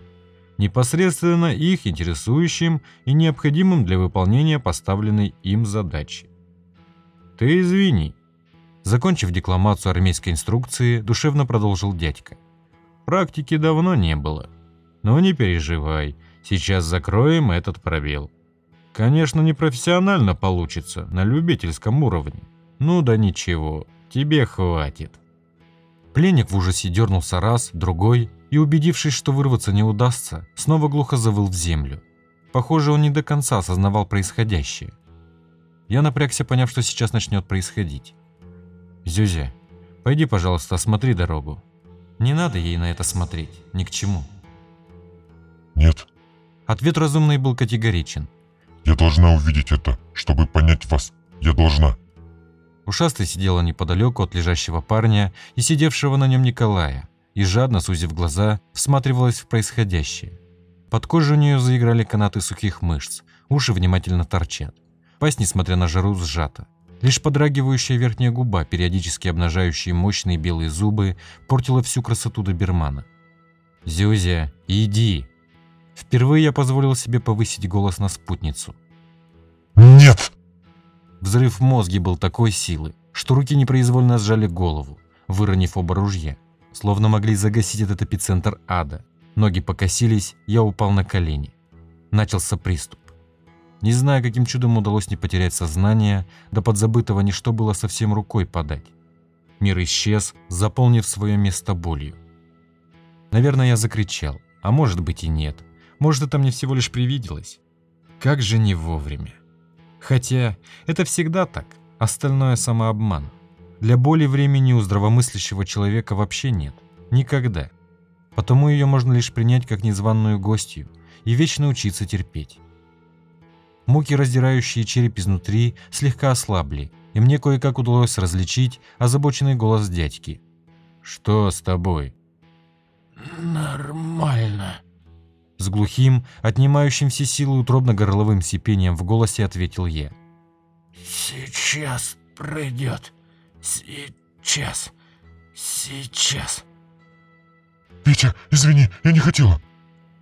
непосредственно их интересующим и необходимым для выполнения поставленной им задачи. «Ты извини», Закончив декламацию армейской инструкции, душевно продолжил дядька. «Практики давно не было. Но не переживай, сейчас закроем этот пробел. Конечно, не профессионально получится, на любительском уровне. Ну да ничего, тебе хватит. Пленник в ужасе дернулся раз, другой, и, убедившись, что вырваться не удастся, снова глухо завыл в землю. Похоже, он не до конца осознавал происходящее. Я напрягся, поняв, что сейчас начнет происходить. «Зюзя, пойди, пожалуйста, осмотри дорогу». «Не надо ей на это смотреть, ни к чему». «Нет». Ответ разумный был категоричен. «Я должна увидеть это, чтобы понять вас. Я должна». Ушастая сидела неподалеку от лежащего парня и сидевшего на нем Николая, и жадно, сузив глаза, всматривалась в происходящее. Под кожей у нее заиграли канаты сухих мышц, уши внимательно торчат. Пасть, несмотря на жару, сжата. Лишь подрагивающая верхняя губа, периодически обнажающие мощные белые зубы, портила всю красоту добермана. «Зюзя, иди!» Впервые я позволил себе повысить голос на спутницу. «Нет!» Взрыв в мозге был такой силы, что руки непроизвольно сжали голову, выронив оба ружья, словно могли загасить этот эпицентр ада. Ноги покосились, я упал на колени. Начался приступ. Не знаю, каким чудом удалось не потерять сознание, да подзабытого ничто было совсем рукой подать. Мир исчез, заполнив свое место болью. Наверное, я закричал, а может быть и нет. Может, это мне всего лишь привиделось. Как же не вовремя. Хотя это всегда так, остальное самообман. Для боли времени у здравомыслящего человека вообще нет. Никогда. Потому ее можно лишь принять как незваную гостью и вечно учиться терпеть. Муки, раздирающие череп изнутри, слегка ослабли, и мне кое-как удалось различить озабоченный голос дядьки. «Что с тобой?» «Нормально», с глухим, отнимающим все силы утробно-горловым сипением в голосе ответил я. «Сейчас пройдет. Сейчас. Сейчас». «Витя, извини, я не хотела».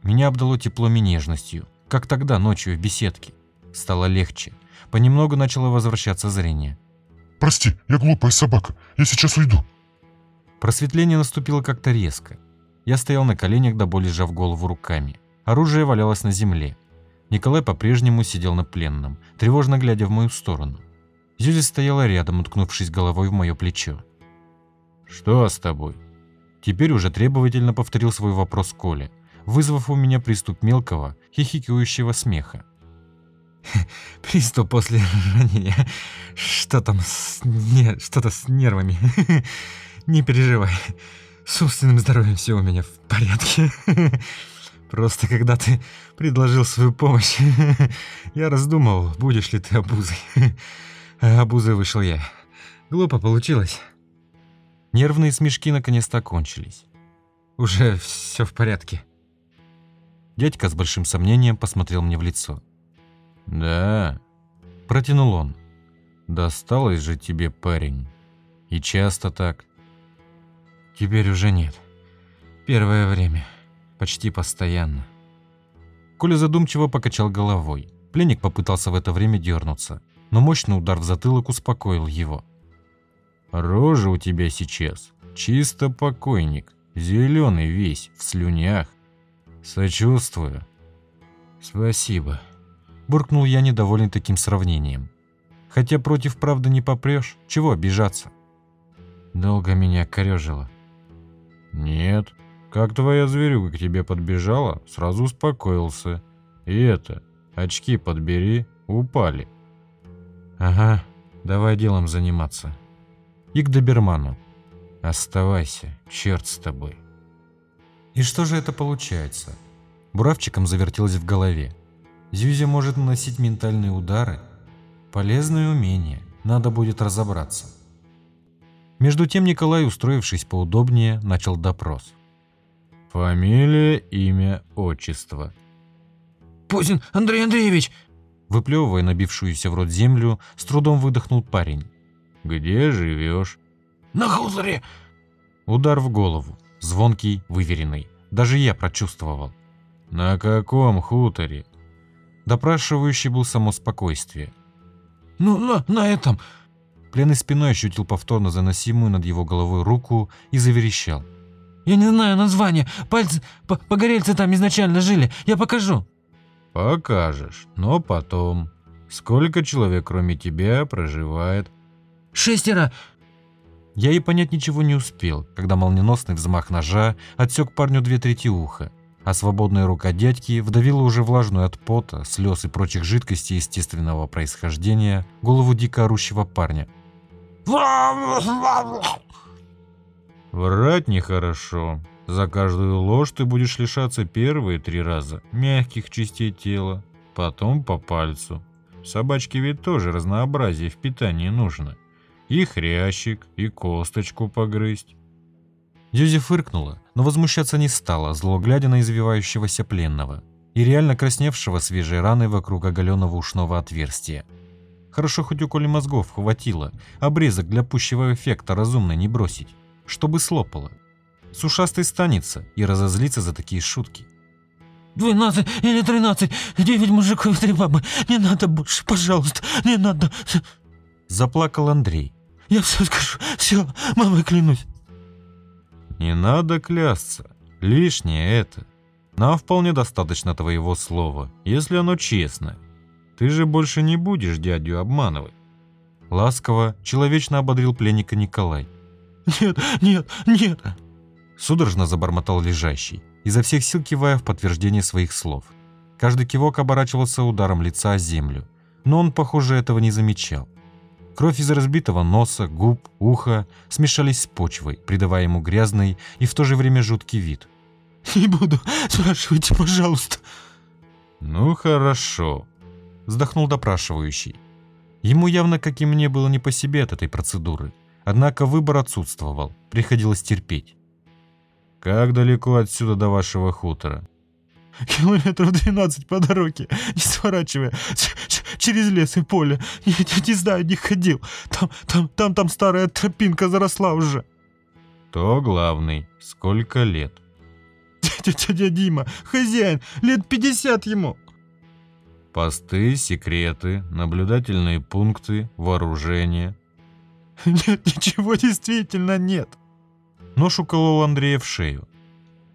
Меня обдало теплом и нежностью, как тогда ночью в беседке. Стало легче. Понемногу начало возвращаться зрение. «Прости, я глупая собака. Я сейчас уйду». Просветление наступило как-то резко. Я стоял на коленях, до боли сжав голову руками. Оружие валялось на земле. Николай по-прежнему сидел на пленном, тревожно глядя в мою сторону. Зюзя стояла рядом, уткнувшись головой в мое плечо. «Что с тобой?» Теперь уже требовательно повторил свой вопрос Коля, вызвав у меня приступ мелкого, хихикающего смеха. Приступ после ранения. Что там с... Не... Что-то с нервами. Не переживай. С умственным здоровьем все у меня в порядке. Просто когда ты предложил свою помощь, я раздумал, будешь ли ты обузой. А обузой вышел я. Глупо получилось. Нервные смешки наконец-то кончились. Уже все в порядке. Дядька с большим сомнением посмотрел мне в лицо. «Да», — протянул он. «Досталось же тебе, парень. И часто так». «Теперь уже нет. Первое время. Почти постоянно. Коля задумчиво покачал головой. Пленник попытался в это время дернуться, но мощный удар в затылок успокоил его. «Рожа у тебя сейчас. Чисто покойник. Зеленый весь, в слюнях. Сочувствую». «Спасибо», – буркнул я, недоволен таким сравнением. «Хотя против правды не попрешь, чего обижаться?» Долго меня корежило. «Нет, как твоя зверюга к тебе подбежала, сразу успокоился. И это, очки подбери, упали». «Ага, давай делом заниматься». И к доберману. «Оставайся, черт с тобой». И что же это получается? Буравчиком завертелось в голове. Зюзя может наносить ментальные удары. Полезное умение, надо будет разобраться. Между тем Николай, устроившись поудобнее, начал допрос. «Фамилия, имя, отчество». «Пузин Андрей Андреевич!» Выплевывая набившуюся в рот землю, с трудом выдохнул парень. «Где живешь?» «На хуторе!» Удар в голову, звонкий, выверенный. Даже я прочувствовал. «На каком хуторе?» Допрашивающий был само спокойствие. «Ну, на, на этом...» Пленный спиной ощутил повторно заносимую над его головой руку и заверещал. «Я не знаю название. Пальцы... Погорельцы там изначально жили. Я покажу». «Покажешь, но потом. Сколько человек, кроме тебя, проживает?» «Шестеро!» Я и понять ничего не успел, когда молниеносный взмах ножа отсек парню две трети уха, а свободная рука дядьки вдавила уже влажную от пота, слез и прочих жидкостей естественного происхождения голову дико орущего парня – Врать нехорошо. За каждую ложь ты будешь лишаться первые три раза мягких частей тела, потом по пальцу. Собачке ведь тоже разнообразие в питании нужно. И хрящик, и косточку погрызть. Дюзи фыркнула, но возмущаться не стала, зло глядя на извивающегося пленного и реально красневшего свежей раной вокруг оголенного ушного отверстия. Хорошо хоть у Коли мозгов хватило, обрезок для пущего эффекта разумно не бросить, чтобы слопало. С ушастой станется и разозлиться за такие шутки. «Двенадцать или тринадцать, девять мужиков и три бабы, не надо больше, пожалуйста, не надо!» Заплакал Андрей. «Я все скажу, все, мамой клянусь!» «Не надо клясться, лишнее это. Нам вполне достаточно твоего слова, если оно честное. Ты же больше не будешь дядю обманывать. Ласково, человечно ободрил пленника Николай. «Нет, нет, нет!» Судорожно забормотал лежащий, изо всех сил кивая в подтверждение своих слов. Каждый кивок оборачивался ударом лица о землю, но он, похоже, этого не замечал. Кровь из разбитого носа, губ, уха смешались с почвой, придавая ему грязный и в то же время жуткий вид. «Не буду, спрашивайте, пожалуйста». «Ну хорошо», вздохнул допрашивающий. Ему явно, как и мне, было не по себе от этой процедуры. Однако выбор отсутствовал, приходилось терпеть. «Как далеко отсюда до вашего хутора?» «Километров двенадцать по дороге, не сворачивая, через лес и поле. Я, я не знаю, не ходил. Там, там, там, там старая тропинка заросла уже». «То главный. Сколько лет?» «Дядя Дима, хозяин, лет пятьдесят ему». Посты, секреты, наблюдательные пункты, вооружение. Нет, ничего действительно нет. Нож уколол Андрея в шею.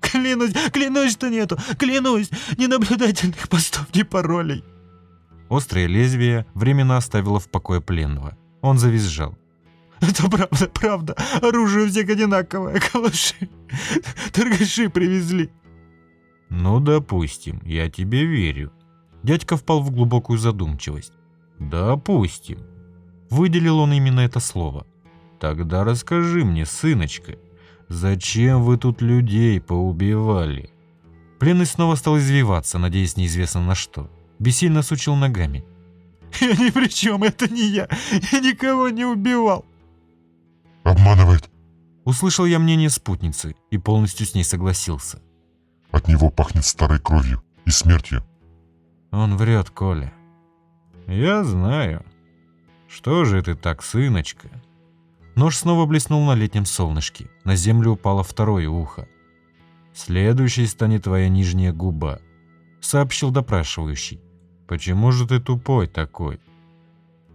Клянусь, клянусь, что нету, клянусь, ни наблюдательных постов, ни паролей. Острое лезвие временно оставило в покое пленного. Он завизжал. Это правда, правда. Оружие у всех одинаковое, калаши. Торгаши привезли. Ну, допустим, я тебе верю. Дядька впал в глубокую задумчивость. «Допустим». Выделил он именно это слово. «Тогда расскажи мне, сыночка, зачем вы тут людей поубивали?» Пленный снова стал извиваться, надеясь неизвестно на что. Бессильно сучил ногами. «Я ни при чем, это не я. Я никого не убивал». «Обманывает». Услышал я мнение спутницы и полностью с ней согласился. От него пахнет старой кровью и смертью. Он врет, Коля. Я знаю. Что же ты так, сыночка? Нож снова блеснул на летнем солнышке. На землю упало второе ухо. Следующей станет твоя нижняя губа, сообщил допрашивающий. Почему же ты тупой такой?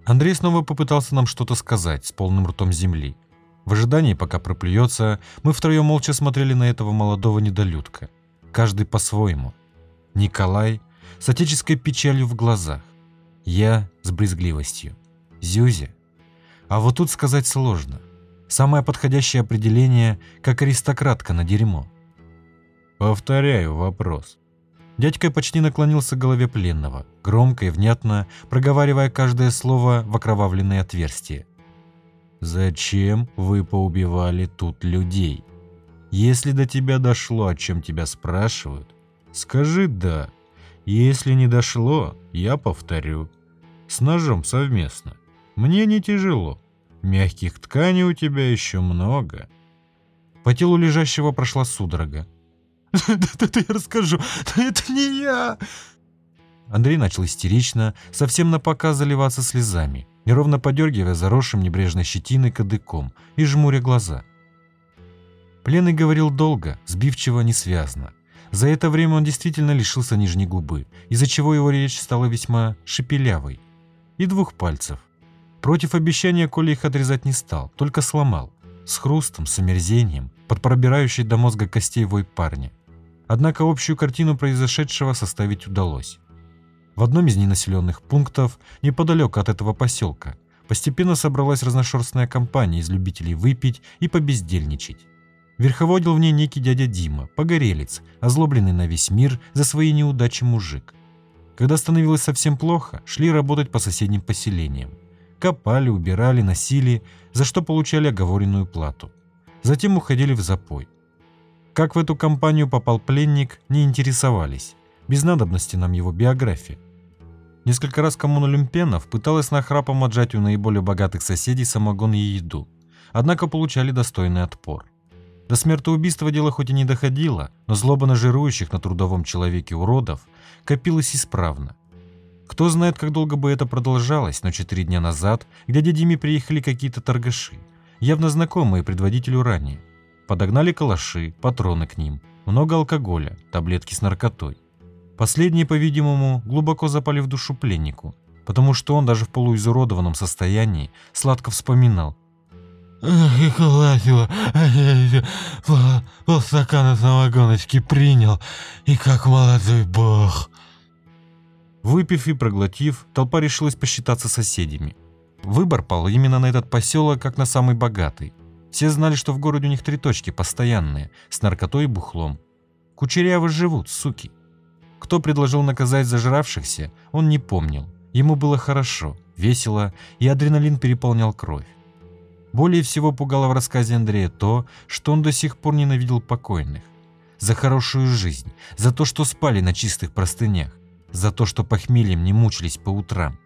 Андрей снова попытался нам что-то сказать с полным ртом земли. В ожидании, пока проплюется, мы втроем молча смотрели на этого молодого недолюдка. Каждый по-своему. Николай с отеческой печалью в глазах. Я с брезгливостью. Зюзя. А вот тут сказать сложно. Самое подходящее определение, как аристократка на дерьмо. Повторяю вопрос. Дядька почти наклонился к голове пленного, громко и внятно проговаривая каждое слово в окровавленные отверстия. «Зачем вы поубивали тут людей? Если до тебя дошло, о чем тебя спрашивают, скажи «да». Если не дошло, я повторю. С ножом совместно. Мне не тяжело. Мягких тканей у тебя еще много». По телу лежащего прошла судорога. Да-да-да, я расскажу. Это не я. Андрей начал истерично, совсем напоказ заливаться слезами, неровно подергивая заросшим небрежной щетиной кадыком и жмуря глаза. Пленный говорил долго, сбивчиво, несвязно. За это время он действительно лишился нижней губы, из-за чего его речь стала весьма шепелявой. И двух пальцев. Против обещания Коля их отрезать не стал, только сломал. С хрустом, с омерзением, под пробирающей до мозга костей вой парня. Однако общую картину произошедшего составить удалось. В одном из ненаселенных пунктов, неподалеку от этого поселка, постепенно собралась разношерстная компания из любителей выпить и побездельничать. Верховодил в ней некий дядя Дима, погорелец, озлобленный на весь мир за свои неудачи мужик. Когда становилось совсем плохо, шли работать по соседним поселениям. Копали, убирали, носили, за что получали оговоренную плату. Затем уходили в запой. Как в эту компанию попал пленник, не интересовались. Без надобности нам его биография. Несколько раз коммуна люмпенов пыталась нахрапом отжать у наиболее богатых соседей самогон и еду. Однако получали достойный отпор. До смертоубийства дело хоть и не доходило, но злоба на жирующих на трудовом человеке уродов копилась исправно. Кто знает, как долго бы это продолжалось, но четыре дня назад к дяде Диме приехали какие-то торгаши, явно знакомые предводителю ранее. Подогнали калаши, патроны к ним, много алкоголя, таблетки с наркотой. Последние, по-видимому, глубоко запали в душу пленнику, потому что он даже в полуизуродованном состоянии сладко вспоминал. Ах, и колатило, а я еще пол, полстакана самогоночки принял, и как молодой бог. Выпив и проглотив, толпа решилась посчитаться соседями. Выбор пал именно на этот поселок, как на самый богатый. Все знали, что в городе у них три точки постоянные, с наркотой и бухлом. Кучерявы живут, суки. Кто предложил наказать зажравшихся, он не помнил. Ему было хорошо, весело, и адреналин переполнял кровь. Более всего пугало в рассказе Андрея то, что он до сих пор ненавидел покойных. За хорошую жизнь, за то, что спали на чистых простынях, за то, что похмельем не мучились по утрам.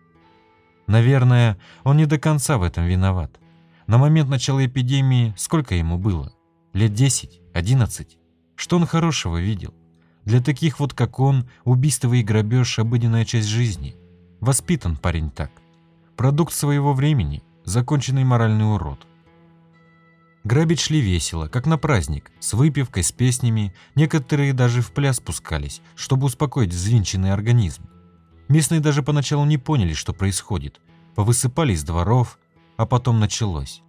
Наверное, он не до конца в этом виноват. На момент начала эпидемии сколько ему было? Лет 10? 11? Что он хорошего видел? Для таких вот, как он, убийство и грабеж – обыденная часть жизни. Воспитан парень так. Продукт своего времени, законченный моральный урод. Грабить шли весело, как на праздник, с выпивкой, с песнями, некоторые даже в пляс спускались, чтобы успокоить взвинченный организм. Местные даже поначалу не поняли, что происходит. Повысыпали из дворов, а потом началось.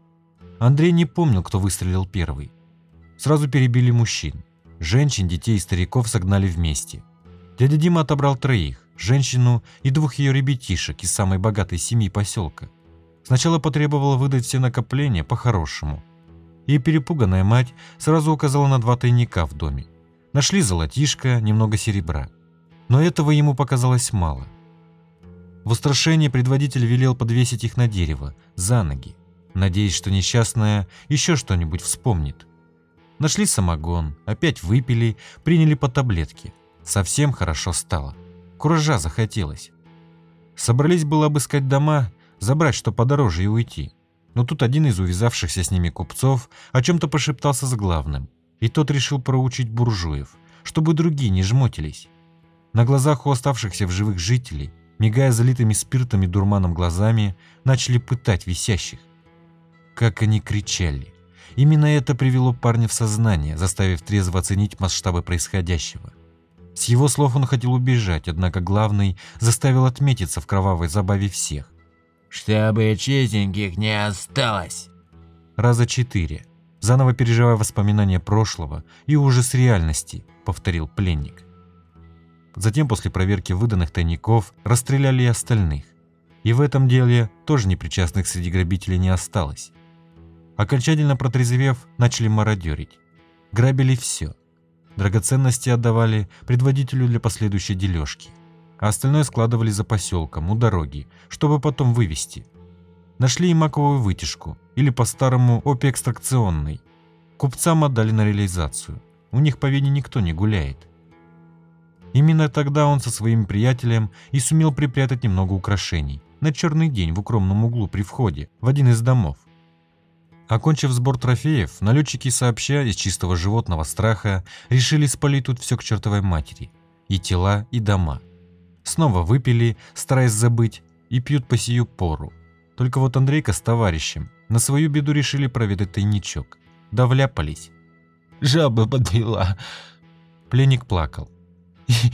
Андрей не помнил, кто выстрелил первый. Сразу перебили мужчин. Женщин, детей и стариков согнали вместе. Дядя Дима отобрал троих, женщину и двух ее ребятишек из самой богатой семьи поселка. Сначала потребовала выдать все накопления по-хорошему. И перепуганная мать сразу указала на два тайника в доме. Нашли золотишко, немного серебра. Но этого ему показалось мало – в устрашении предводитель велел подвесить их на дерево, за ноги, надеясь, что несчастная еще что-нибудь вспомнит. Нашли самогон, опять выпили, приняли по таблетке. Совсем хорошо стало. Куража захотелось. Собрались было обыскать дома, забрать что подороже и уйти. Но тут один из увязавшихся с ними купцов о чем-то пошептался с главным, и тот решил проучить буржуев, чтобы другие не жмотились. На глазах у оставшихся в живых жителей мигая залитыми спиртом и дурманом глазами, начали пытать висящих. Как они кричали! Именно это привело парня в сознание, заставив трезво оценить масштабы происходящего. С его слов он хотел убежать, однако главный заставил отметиться в кровавой забаве всех. «Чтобы чистеньких не осталось!» Раза четыре, заново переживая воспоминания прошлого и ужас реальности, повторил пленник. Затем после проверки выданных тайников расстреляли и остальных. И в этом деле тоже непричастных среди грабителей не осталось. Окончательно протрезвев, начали мародерить. Грабили все. Драгоценности отдавали предводителю для последующей дележки, а остальное складывали за поселком, у дороги, чтобы потом вывести. Нашли и маковую вытяжку, или по-старому опиэкстракционный. Купцам отдали на реализацию. У них по Вене никто не гуляет. Именно тогда он со своим приятелем и сумел припрятать немного украшений на черный день в укромном углу при входе в один из домов. Окончив сбор трофеев, налетчики сообща из чистого животного страха решили спалить тут все к чертовой матери. И тела, и дома. Снова выпили, стараясь забыть, и пьют по сию пору. Только вот Андрейка с товарищем на свою беду решили проведать тайничок. Да вляпались. «Жаба подвела!» Пленник плакал.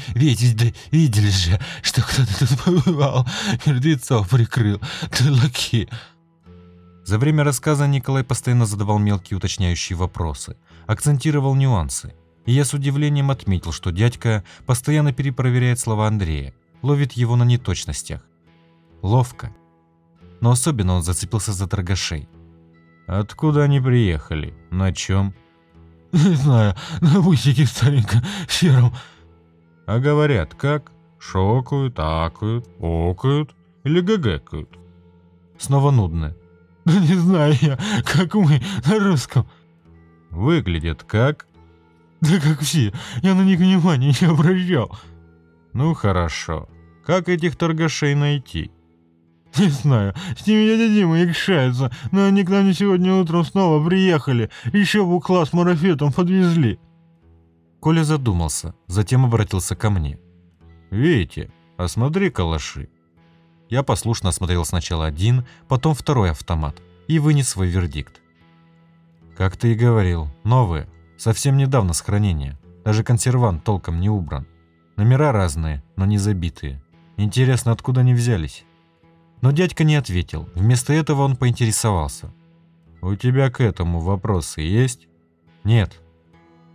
«Ведь да видели же, что кто-то тут побывал, мертвецов прикрыл, дураки!» За время рассказа Николай постоянно задавал мелкие уточняющие вопросы, акцентировал нюансы. И я с удивлением отметил, что дядька постоянно перепроверяет слова Андрея, ловит его на неточностях. Ловко. Но особенно он зацепился за торгашей. «Откуда они приехали? На чем?» «Не знаю, на бусике старенько, сером». «А говорят, как? Шокают, акают, окают или гагакают?» Снова нудно. Да не знаю я, как мы на русском. Выглядят как? Да как все, я на них внимания не обращал. Ну хорошо. Как этих торгашей найти? Не знаю, с ними дядя Дима якшается, но они к нам сегодня утром снова приехали, еще букла с марафетом подвезли. Коля задумался, затем обратился ко мне. «Витя, осмотри калаши. Я послушно осмотрел сначала один, потом второй автомат и вынес свой вердикт. Как ты и говорил, новые, совсем недавно с хранения. Даже консервант толком не убран. Номера разные, но не забитые. Интересно, откуда они взялись? Но дядька не ответил. Вместо этого он поинтересовался. «У тебя к этому вопросы есть?» «Нет».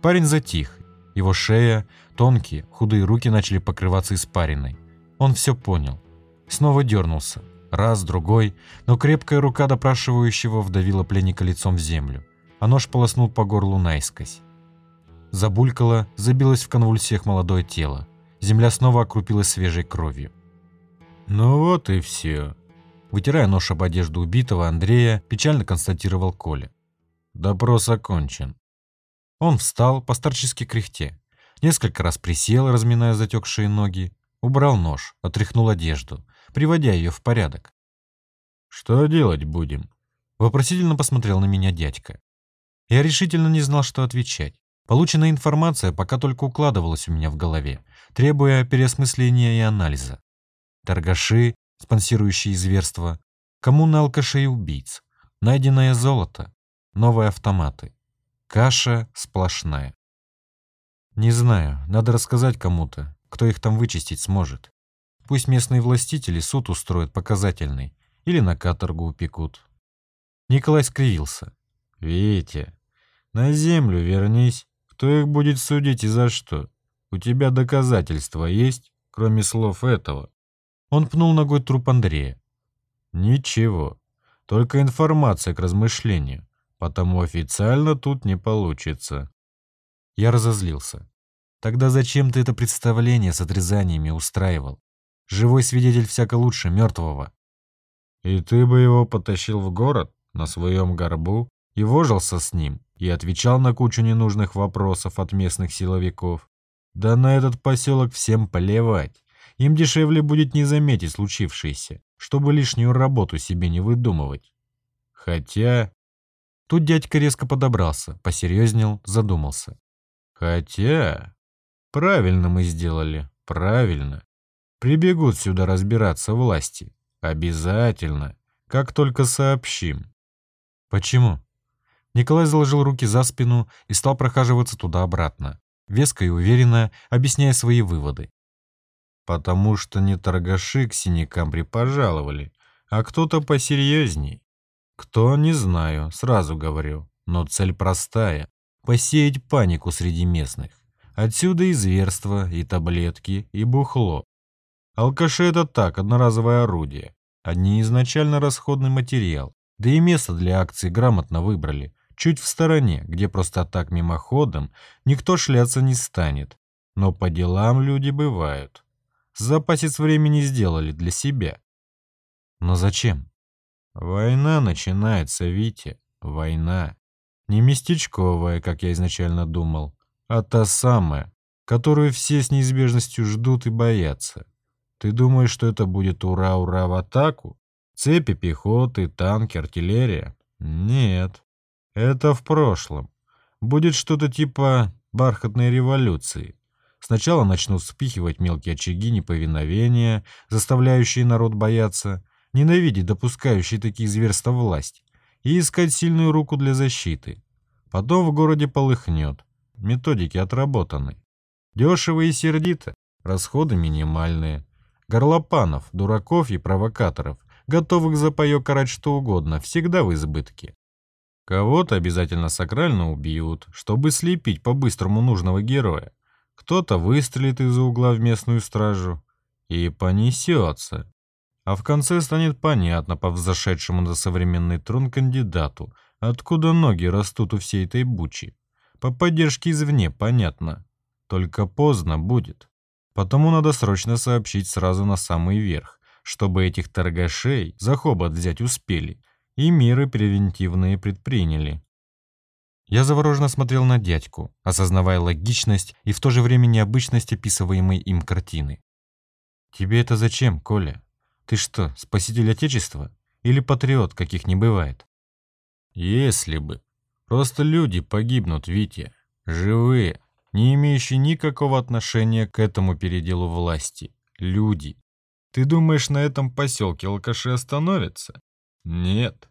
Парень затих. Его шея, тонкие, худые руки начали покрываться испариной. Он все понял. Снова дернулся. Раз, другой, но крепкая рука допрашивающего вдавила пленника лицом в землю, а нож полоснул по горлу наискось. Забулькало, забилось в конвульсиях молодое тело. Земля снова окрупилась свежей кровью. «Ну вот и все», – вытирая нож об одежду убитого Андрея, печально констатировал Коля. «Допрос окончен». Он встал, постарчески кряхте. Несколько раз присел, разминая затекшие ноги. Убрал нож, отряхнул одежду, приводя ее в порядок. «Что делать будем?» Вопросительно посмотрел на меня дядька. Я решительно не знал, что отвечать. Полученная информация пока только укладывалась у меня в голове, требуя переосмысления и анализа. Торгаши, спонсирующие зверство, коммуна алкашей и убийц, найденное золото, новые автоматы. Каша сплошная. Не знаю, надо рассказать кому-то, кто их там вычистить сможет. Пусть местные властители суд устроят показательный или на каторгу упекут. Николай скривился. «Витя, на землю вернись. Кто их будет судить и за что? У тебя доказательства есть, кроме слов этого?» Он пнул ногой труп Андрея. «Ничего, только информация к размышлению, потому официально тут не получится». Я разозлился. «Тогда зачем ты это представление с отрезаниями устраивал? Живой свидетель всяко лучше мертвого. И ты бы его потащил в город на своем горбу и вожился с ним, и отвечал на кучу ненужных вопросов от местных силовиков. Да на этот поселок всем плевать. Им дешевле будет не заметить случившееся, чтобы лишнюю работу себе не выдумывать. Хотя... Тут дядька резко подобрался, посерьезнел, задумался. Хотя... Правильно мы сделали, правильно. Прибегут сюда разбираться власти. Обязательно. Как только сообщим. Почему? Николай заложил руки за спину и стал прохаживаться туда-обратно, веско и уверенно объясняя свои выводы. Потому что не торгаши к синякам припожаловали, а кто-то посерьезней. Кто, не знаю, сразу говорю, но цель простая — посеять панику среди местных. Отсюда и зверство, и таблетки, и бухло. Алкаши — это так, одноразовое орудие. Они изначально расходный материал, да и место для акции грамотно выбрали, чуть в стороне, где просто так мимоходом никто шляться не станет. Но по делам люди бывают. Запасец времени сделали для себя. Но зачем? Война начинается, Витя. Война. Не местечковая, как я изначально думал, а та самая, которую все с неизбежностью ждут и боятся. Ты думаешь, что это будет ура-ура в атаку? Цепи пехоты, танки, артиллерия? Нет. Это в прошлом. Будет что-то типа бархатной революции. Сначала начнут вспихивать мелкие очаги неповиновения, заставляющие народ бояться, ненавидеть допускающие такие зверства власть, и искать сильную руку для защиты. Потом в городе полыхнет. Методики отработаны. Дешево и сердито, расходы минимальные. Горлопанов, дураков и провокаторов, готовых за паёк орать что угодно, всегда в избытке. Кого-то обязательно сакрально убьют, чтобы слепить по-быстрому нужного героя. Кто-то выстрелит из-за угла в местную стражу и понесется. А в конце станет понятно по взошедшему на современный трон кандидату, откуда ноги растут у всей этой бучи. По поддержке извне понятно. Только поздно будет. Потому надо срочно сообщить сразу на самый верх, чтобы этих торгашей за хобот взять успели и меры превентивные предприняли. Я завороженно смотрел на дядьку, осознавая логичность и в то же время необычность описываемой им картины. «Тебе это зачем, Коля? Ты что, спаситель Отечества? Или патриот, каких не бывает?» «Если бы. Просто люди погибнут, Витя. Живые, не имеющие никакого отношения к этому переделу власти. Люди. Ты думаешь, на этом поселке алкаши остановятся? Нет.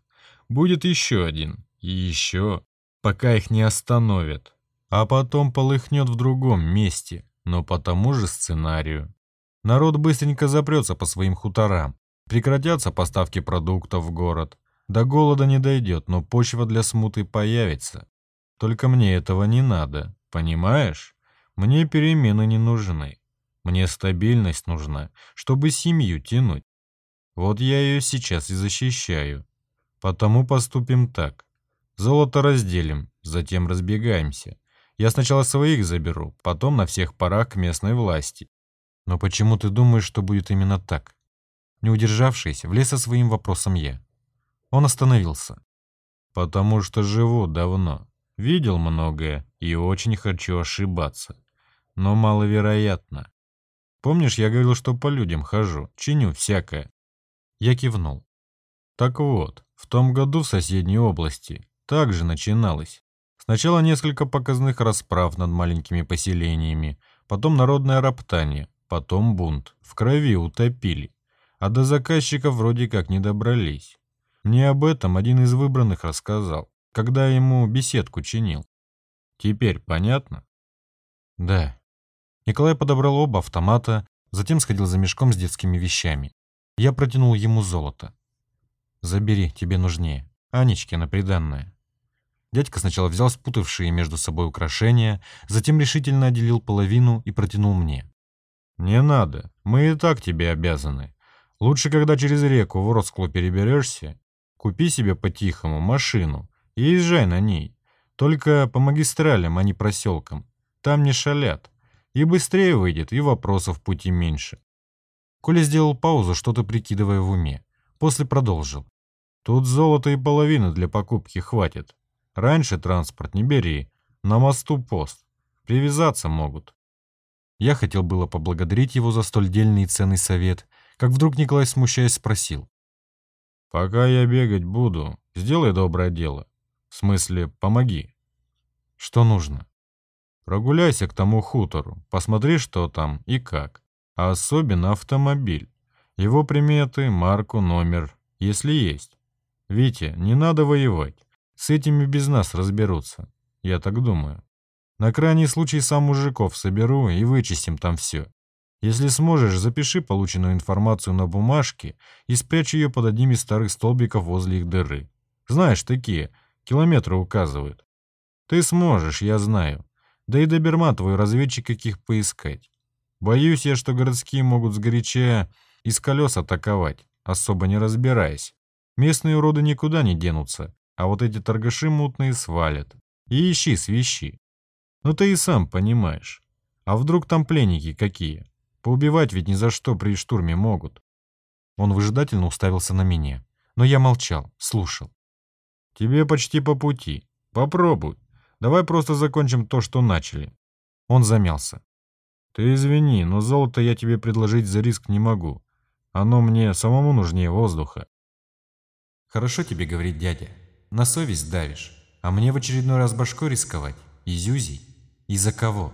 Будет еще один. И еще. Пока их не остановят. А потом полыхнет в другом месте, но по тому же сценарию. Народ быстренько запрется по своим хуторам. Прекратятся поставки продуктов в город. До голода не дойдет, но почва для смуты появится. Только мне этого не надо, понимаешь? Мне перемены не нужны. Мне стабильность нужна, чтобы семью тянуть. Вот я ее сейчас и защищаю. Потому поступим так. Золото разделим, затем разбегаемся. Я сначала своих заберу, потом на всех парах к местной власти. Но почему ты думаешь, что будет именно так? Не удержавшись, влез со своим вопросом я. Он остановился. Потому что живу давно. Видел многое и очень хочу ошибаться. Но маловероятно. Помнишь, я говорил, что по людям хожу, чиню всякое? Я кивнул. Так вот, в том году в соседней области также начиналось. Сначала несколько показных расправ над маленькими поселениями, потом народное роптание, потом бунт. В крови утопили. А до заказчиков вроде как не добрались. Мне об этом один из выбранных рассказал, когда ему беседку чинил. Теперь понятно? Да. Николай подобрал оба автомата, затем сходил за мешком с детскими вещами. Я протянул ему золото. Забери, тебе нужнее. Анечке на. Дядька сначала взял спутавшие между собой украшения, затем решительно отделил половину и протянул мне. «Не надо, мы и так тебе обязаны. Лучше, когда через реку в Роцклу переберешься, купи себе по-тихому машину и езжай на ней. Только по магистралям, а не проселкам. Там не шалят. И быстрее выйдет, и вопросов пути меньше». Коля сделал паузу, что-то прикидывая в уме. После продолжил. Тут золота и половины для покупки хватит. Раньше транспорт не бери. На мосту пост. Привязаться могут. Я хотел было поблагодарить его за столь дельный и ценный совет, как вдруг Николай, смущаясь, спросил. «Пока я бегать буду, сделай доброе дело. В смысле, помоги». «Что нужно?» «Прогуляйся к тому хутору, посмотри, что там и как. А особенно автомобиль. Его приметы, марку, номер, если есть. Витя, не надо воевать. С этими без нас разберутся. Я так думаю. На крайний случай сам мужиков соберу и вычистим там все. Если сможешь, запиши полученную информацию на бумажке и спрячь ее под одним из старых столбиков возле их дыры. Знаешь, такие, километры указывают. Ты сможешь, я знаю. Да и доберман твой разведчик каких поискать. Боюсь я, что городские могут сгоряча из колес атаковать, особо не разбираясь. Местные уроды никуда не денутся, а вот эти торгаши мутные свалят. И ищи, свищи. Ну ты и сам понимаешь. А вдруг там пленники какие? Поубивать ведь ни за что при штурме могут. Он выжидательно уставился на меня, но я молчал, слушал. Тебе почти по пути. Попробуй. Давай просто закончим то, что начали. Он замялся. Ты извини, но золото я тебе предложить за риск не могу. Оно мне самому нужнее воздуха. Хорошо тебе говорит дядя. На совесть давишь. А мне в очередной раз башкой рисковать? Изюзей? И за кого?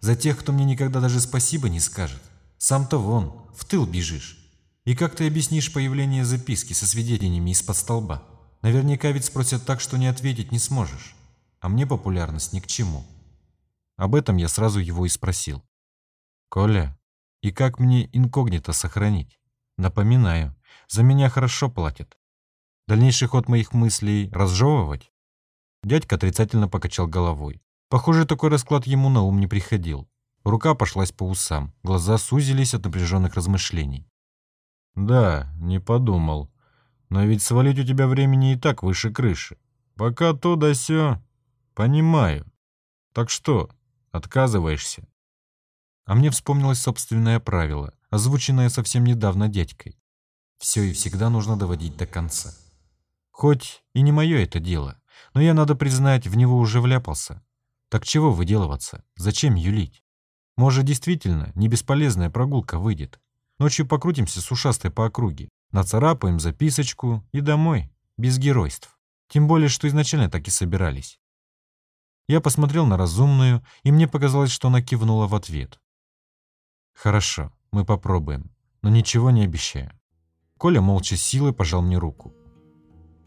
За тех, кто мне никогда даже спасибо не скажет. Сам-то вон, в тыл бежишь. И как ты объяснишь появление записки со свидетелями из-под столба? Наверняка ведь спросят так, что не ответить не сможешь. А мне популярность ни к чему. Об этом я сразу его и спросил. «Коля, и как мне инкогнито сохранить? Напоминаю, за меня хорошо платят. Дальнейший ход моих мыслей разжевывать?» Дядька отрицательно покачал головой. Похоже, такой расклад ему на ум не приходил. Рука пошлась по усам, глаза сузились от напряженных размышлений. «Да, не подумал. Но ведь свалить у тебя времени и так выше крыши. Пока то да сё. Понимаю. Так что, отказываешься?» А мне вспомнилось собственное правило, озвученное совсем недавно дядькой. Все и всегда нужно доводить до конца. Хоть и не мое это дело, но я, надо признать, в него уже вляпался. Так чего выделываться? Зачем юлить? Может, действительно, не бесполезная прогулка выйдет. Ночью покрутимся с ушастой по округе, нацарапаем записочку и домой, без геройств. Тем более, что изначально так и собирались. Я посмотрел на разумную, и мне показалось, что она кивнула в ответ. «Хорошо, мы попробуем, но ничего не обещаю». Коля молча силой пожал мне руку.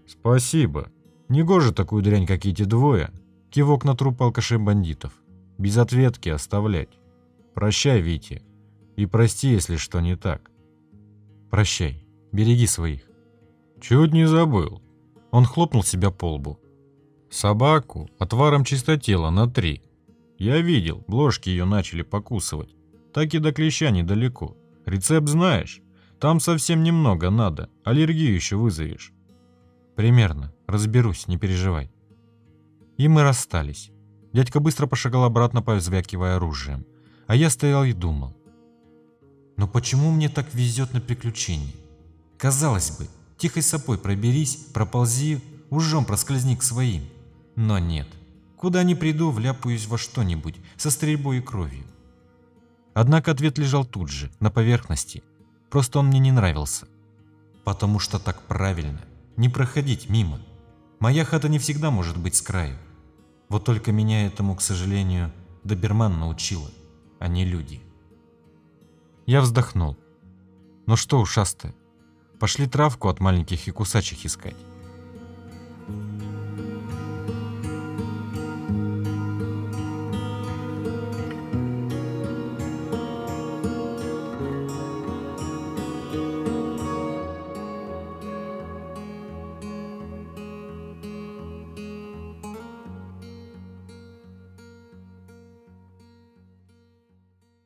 «Спасибо. Негоже такую дрянь, как эти двое, кивок на труп алкашей-бандитов, без ответки оставлять. Прощай, Витя, и прости, если что не так». «Прощай, береги своих». «Чуть не забыл». Он хлопнул себя по лбу. «Собаку отваром чистотела на три. Я видел, ложки ее начали покусывать так и до клеща недалеко. Рецепт знаешь? Там совсем немного надо, аллергию еще вызовешь. Примерно, разберусь, не переживай. И мы расстались. Дядька быстро пошагал обратно, позвякивая оружием. А я стоял и думал. Но почему мне так везет на приключения? Казалось бы, тихой сапой проберись, проползи, ужом проскользни к своим. Но нет. Куда ни приду, вляпаюсь во что-нибудь, со стрельбой и кровью. Однако ответ лежал тут же, на поверхности. Просто он мне не нравился. Потому что так правильно. Не проходить мимо. Моя хата не всегда может быть с краю. Вот только меня этому, к сожалению, доберман научила, а не люди. Я вздохнул. Ну что, ушастая, пошли травку от маленьких и кусачих искать.